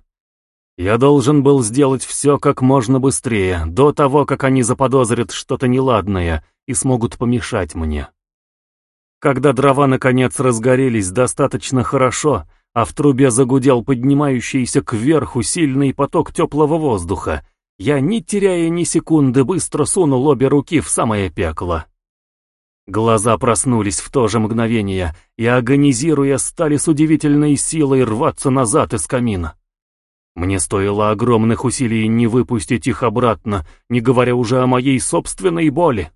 Я должен был сделать все как можно быстрее, до того, как они заподозрят что-то неладное и смогут помешать мне. Когда дрова наконец разгорелись достаточно хорошо, а в трубе загудел поднимающийся кверху сильный поток теплого воздуха, я, не теряя ни секунды, быстро сунул обе руки в самое пекло. Глаза проснулись в то же мгновение и, агонизируя, стали с удивительной силой рваться назад из камина. Мне стоило огромных усилий не выпустить их обратно, не говоря уже о моей собственной боли.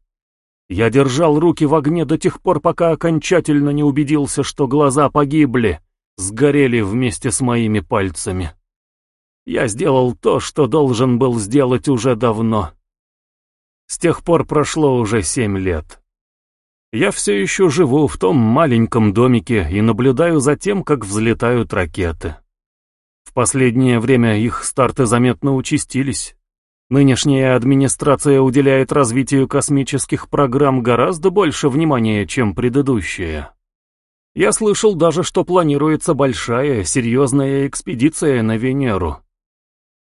Я держал руки в огне до тех пор, пока окончательно не убедился, что глаза погибли, сгорели вместе с моими пальцами. Я сделал то, что должен был сделать уже давно. С тех пор прошло уже семь лет. Я все еще живу в том маленьком домике и наблюдаю за тем, как взлетают ракеты. В последнее время их старты заметно участились. Нынешняя администрация уделяет развитию космических программ гораздо больше внимания, чем предыдущая. Я слышал даже, что планируется большая, серьезная экспедиция на Венеру.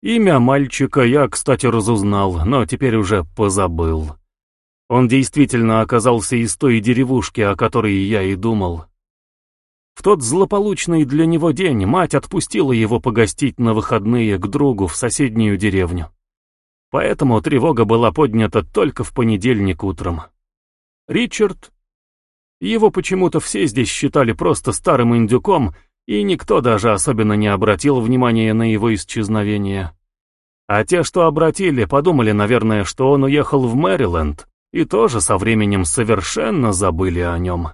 Имя мальчика я, кстати, разузнал, но теперь уже позабыл. Он действительно оказался из той деревушки, о которой я и думал. В тот злополучный для него день мать отпустила его погостить на выходные к другу в соседнюю деревню. Поэтому тревога была поднята только в понедельник утром. Ричард... Его почему-то все здесь считали просто старым индюком, и никто даже особенно не обратил внимания на его исчезновение. А те, что обратили, подумали, наверное, что он уехал в Мэриленд, и тоже со временем совершенно забыли о нем.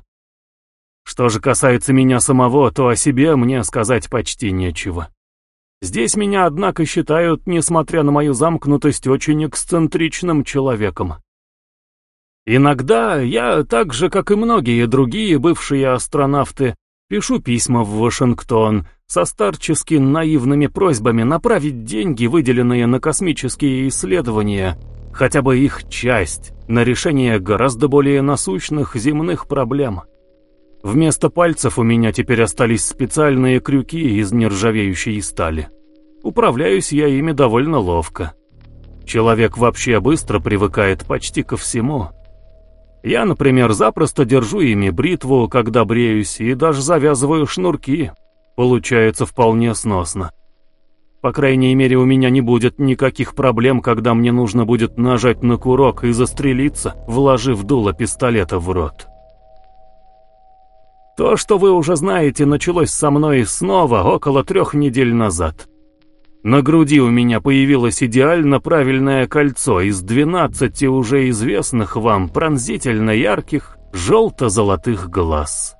Что же касается меня самого, то о себе мне сказать почти нечего. Здесь меня, однако, считают, несмотря на мою замкнутость, очень эксцентричным человеком. Иногда я, так же, как и многие другие бывшие астронавты, пишу письма в Вашингтон со старчески наивными просьбами направить деньги, выделенные на космические исследования, хотя бы их часть, на решение гораздо более насущных земных проблем. Вместо пальцев у меня теперь остались специальные крюки из нержавеющей стали. Управляюсь я ими довольно ловко. Человек вообще быстро привыкает почти ко всему. Я, например, запросто держу ими бритву, когда бреюсь, и даже завязываю шнурки. Получается вполне сносно. По крайней мере, у меня не будет никаких проблем, когда мне нужно будет нажать на курок и застрелиться, вложив дуло пистолета в рот. То, что вы уже знаете, началось со мной снова около трех недель назад. На груди у меня появилось идеально правильное кольцо из 12 уже известных вам пронзительно ярких желто-золотых глаз.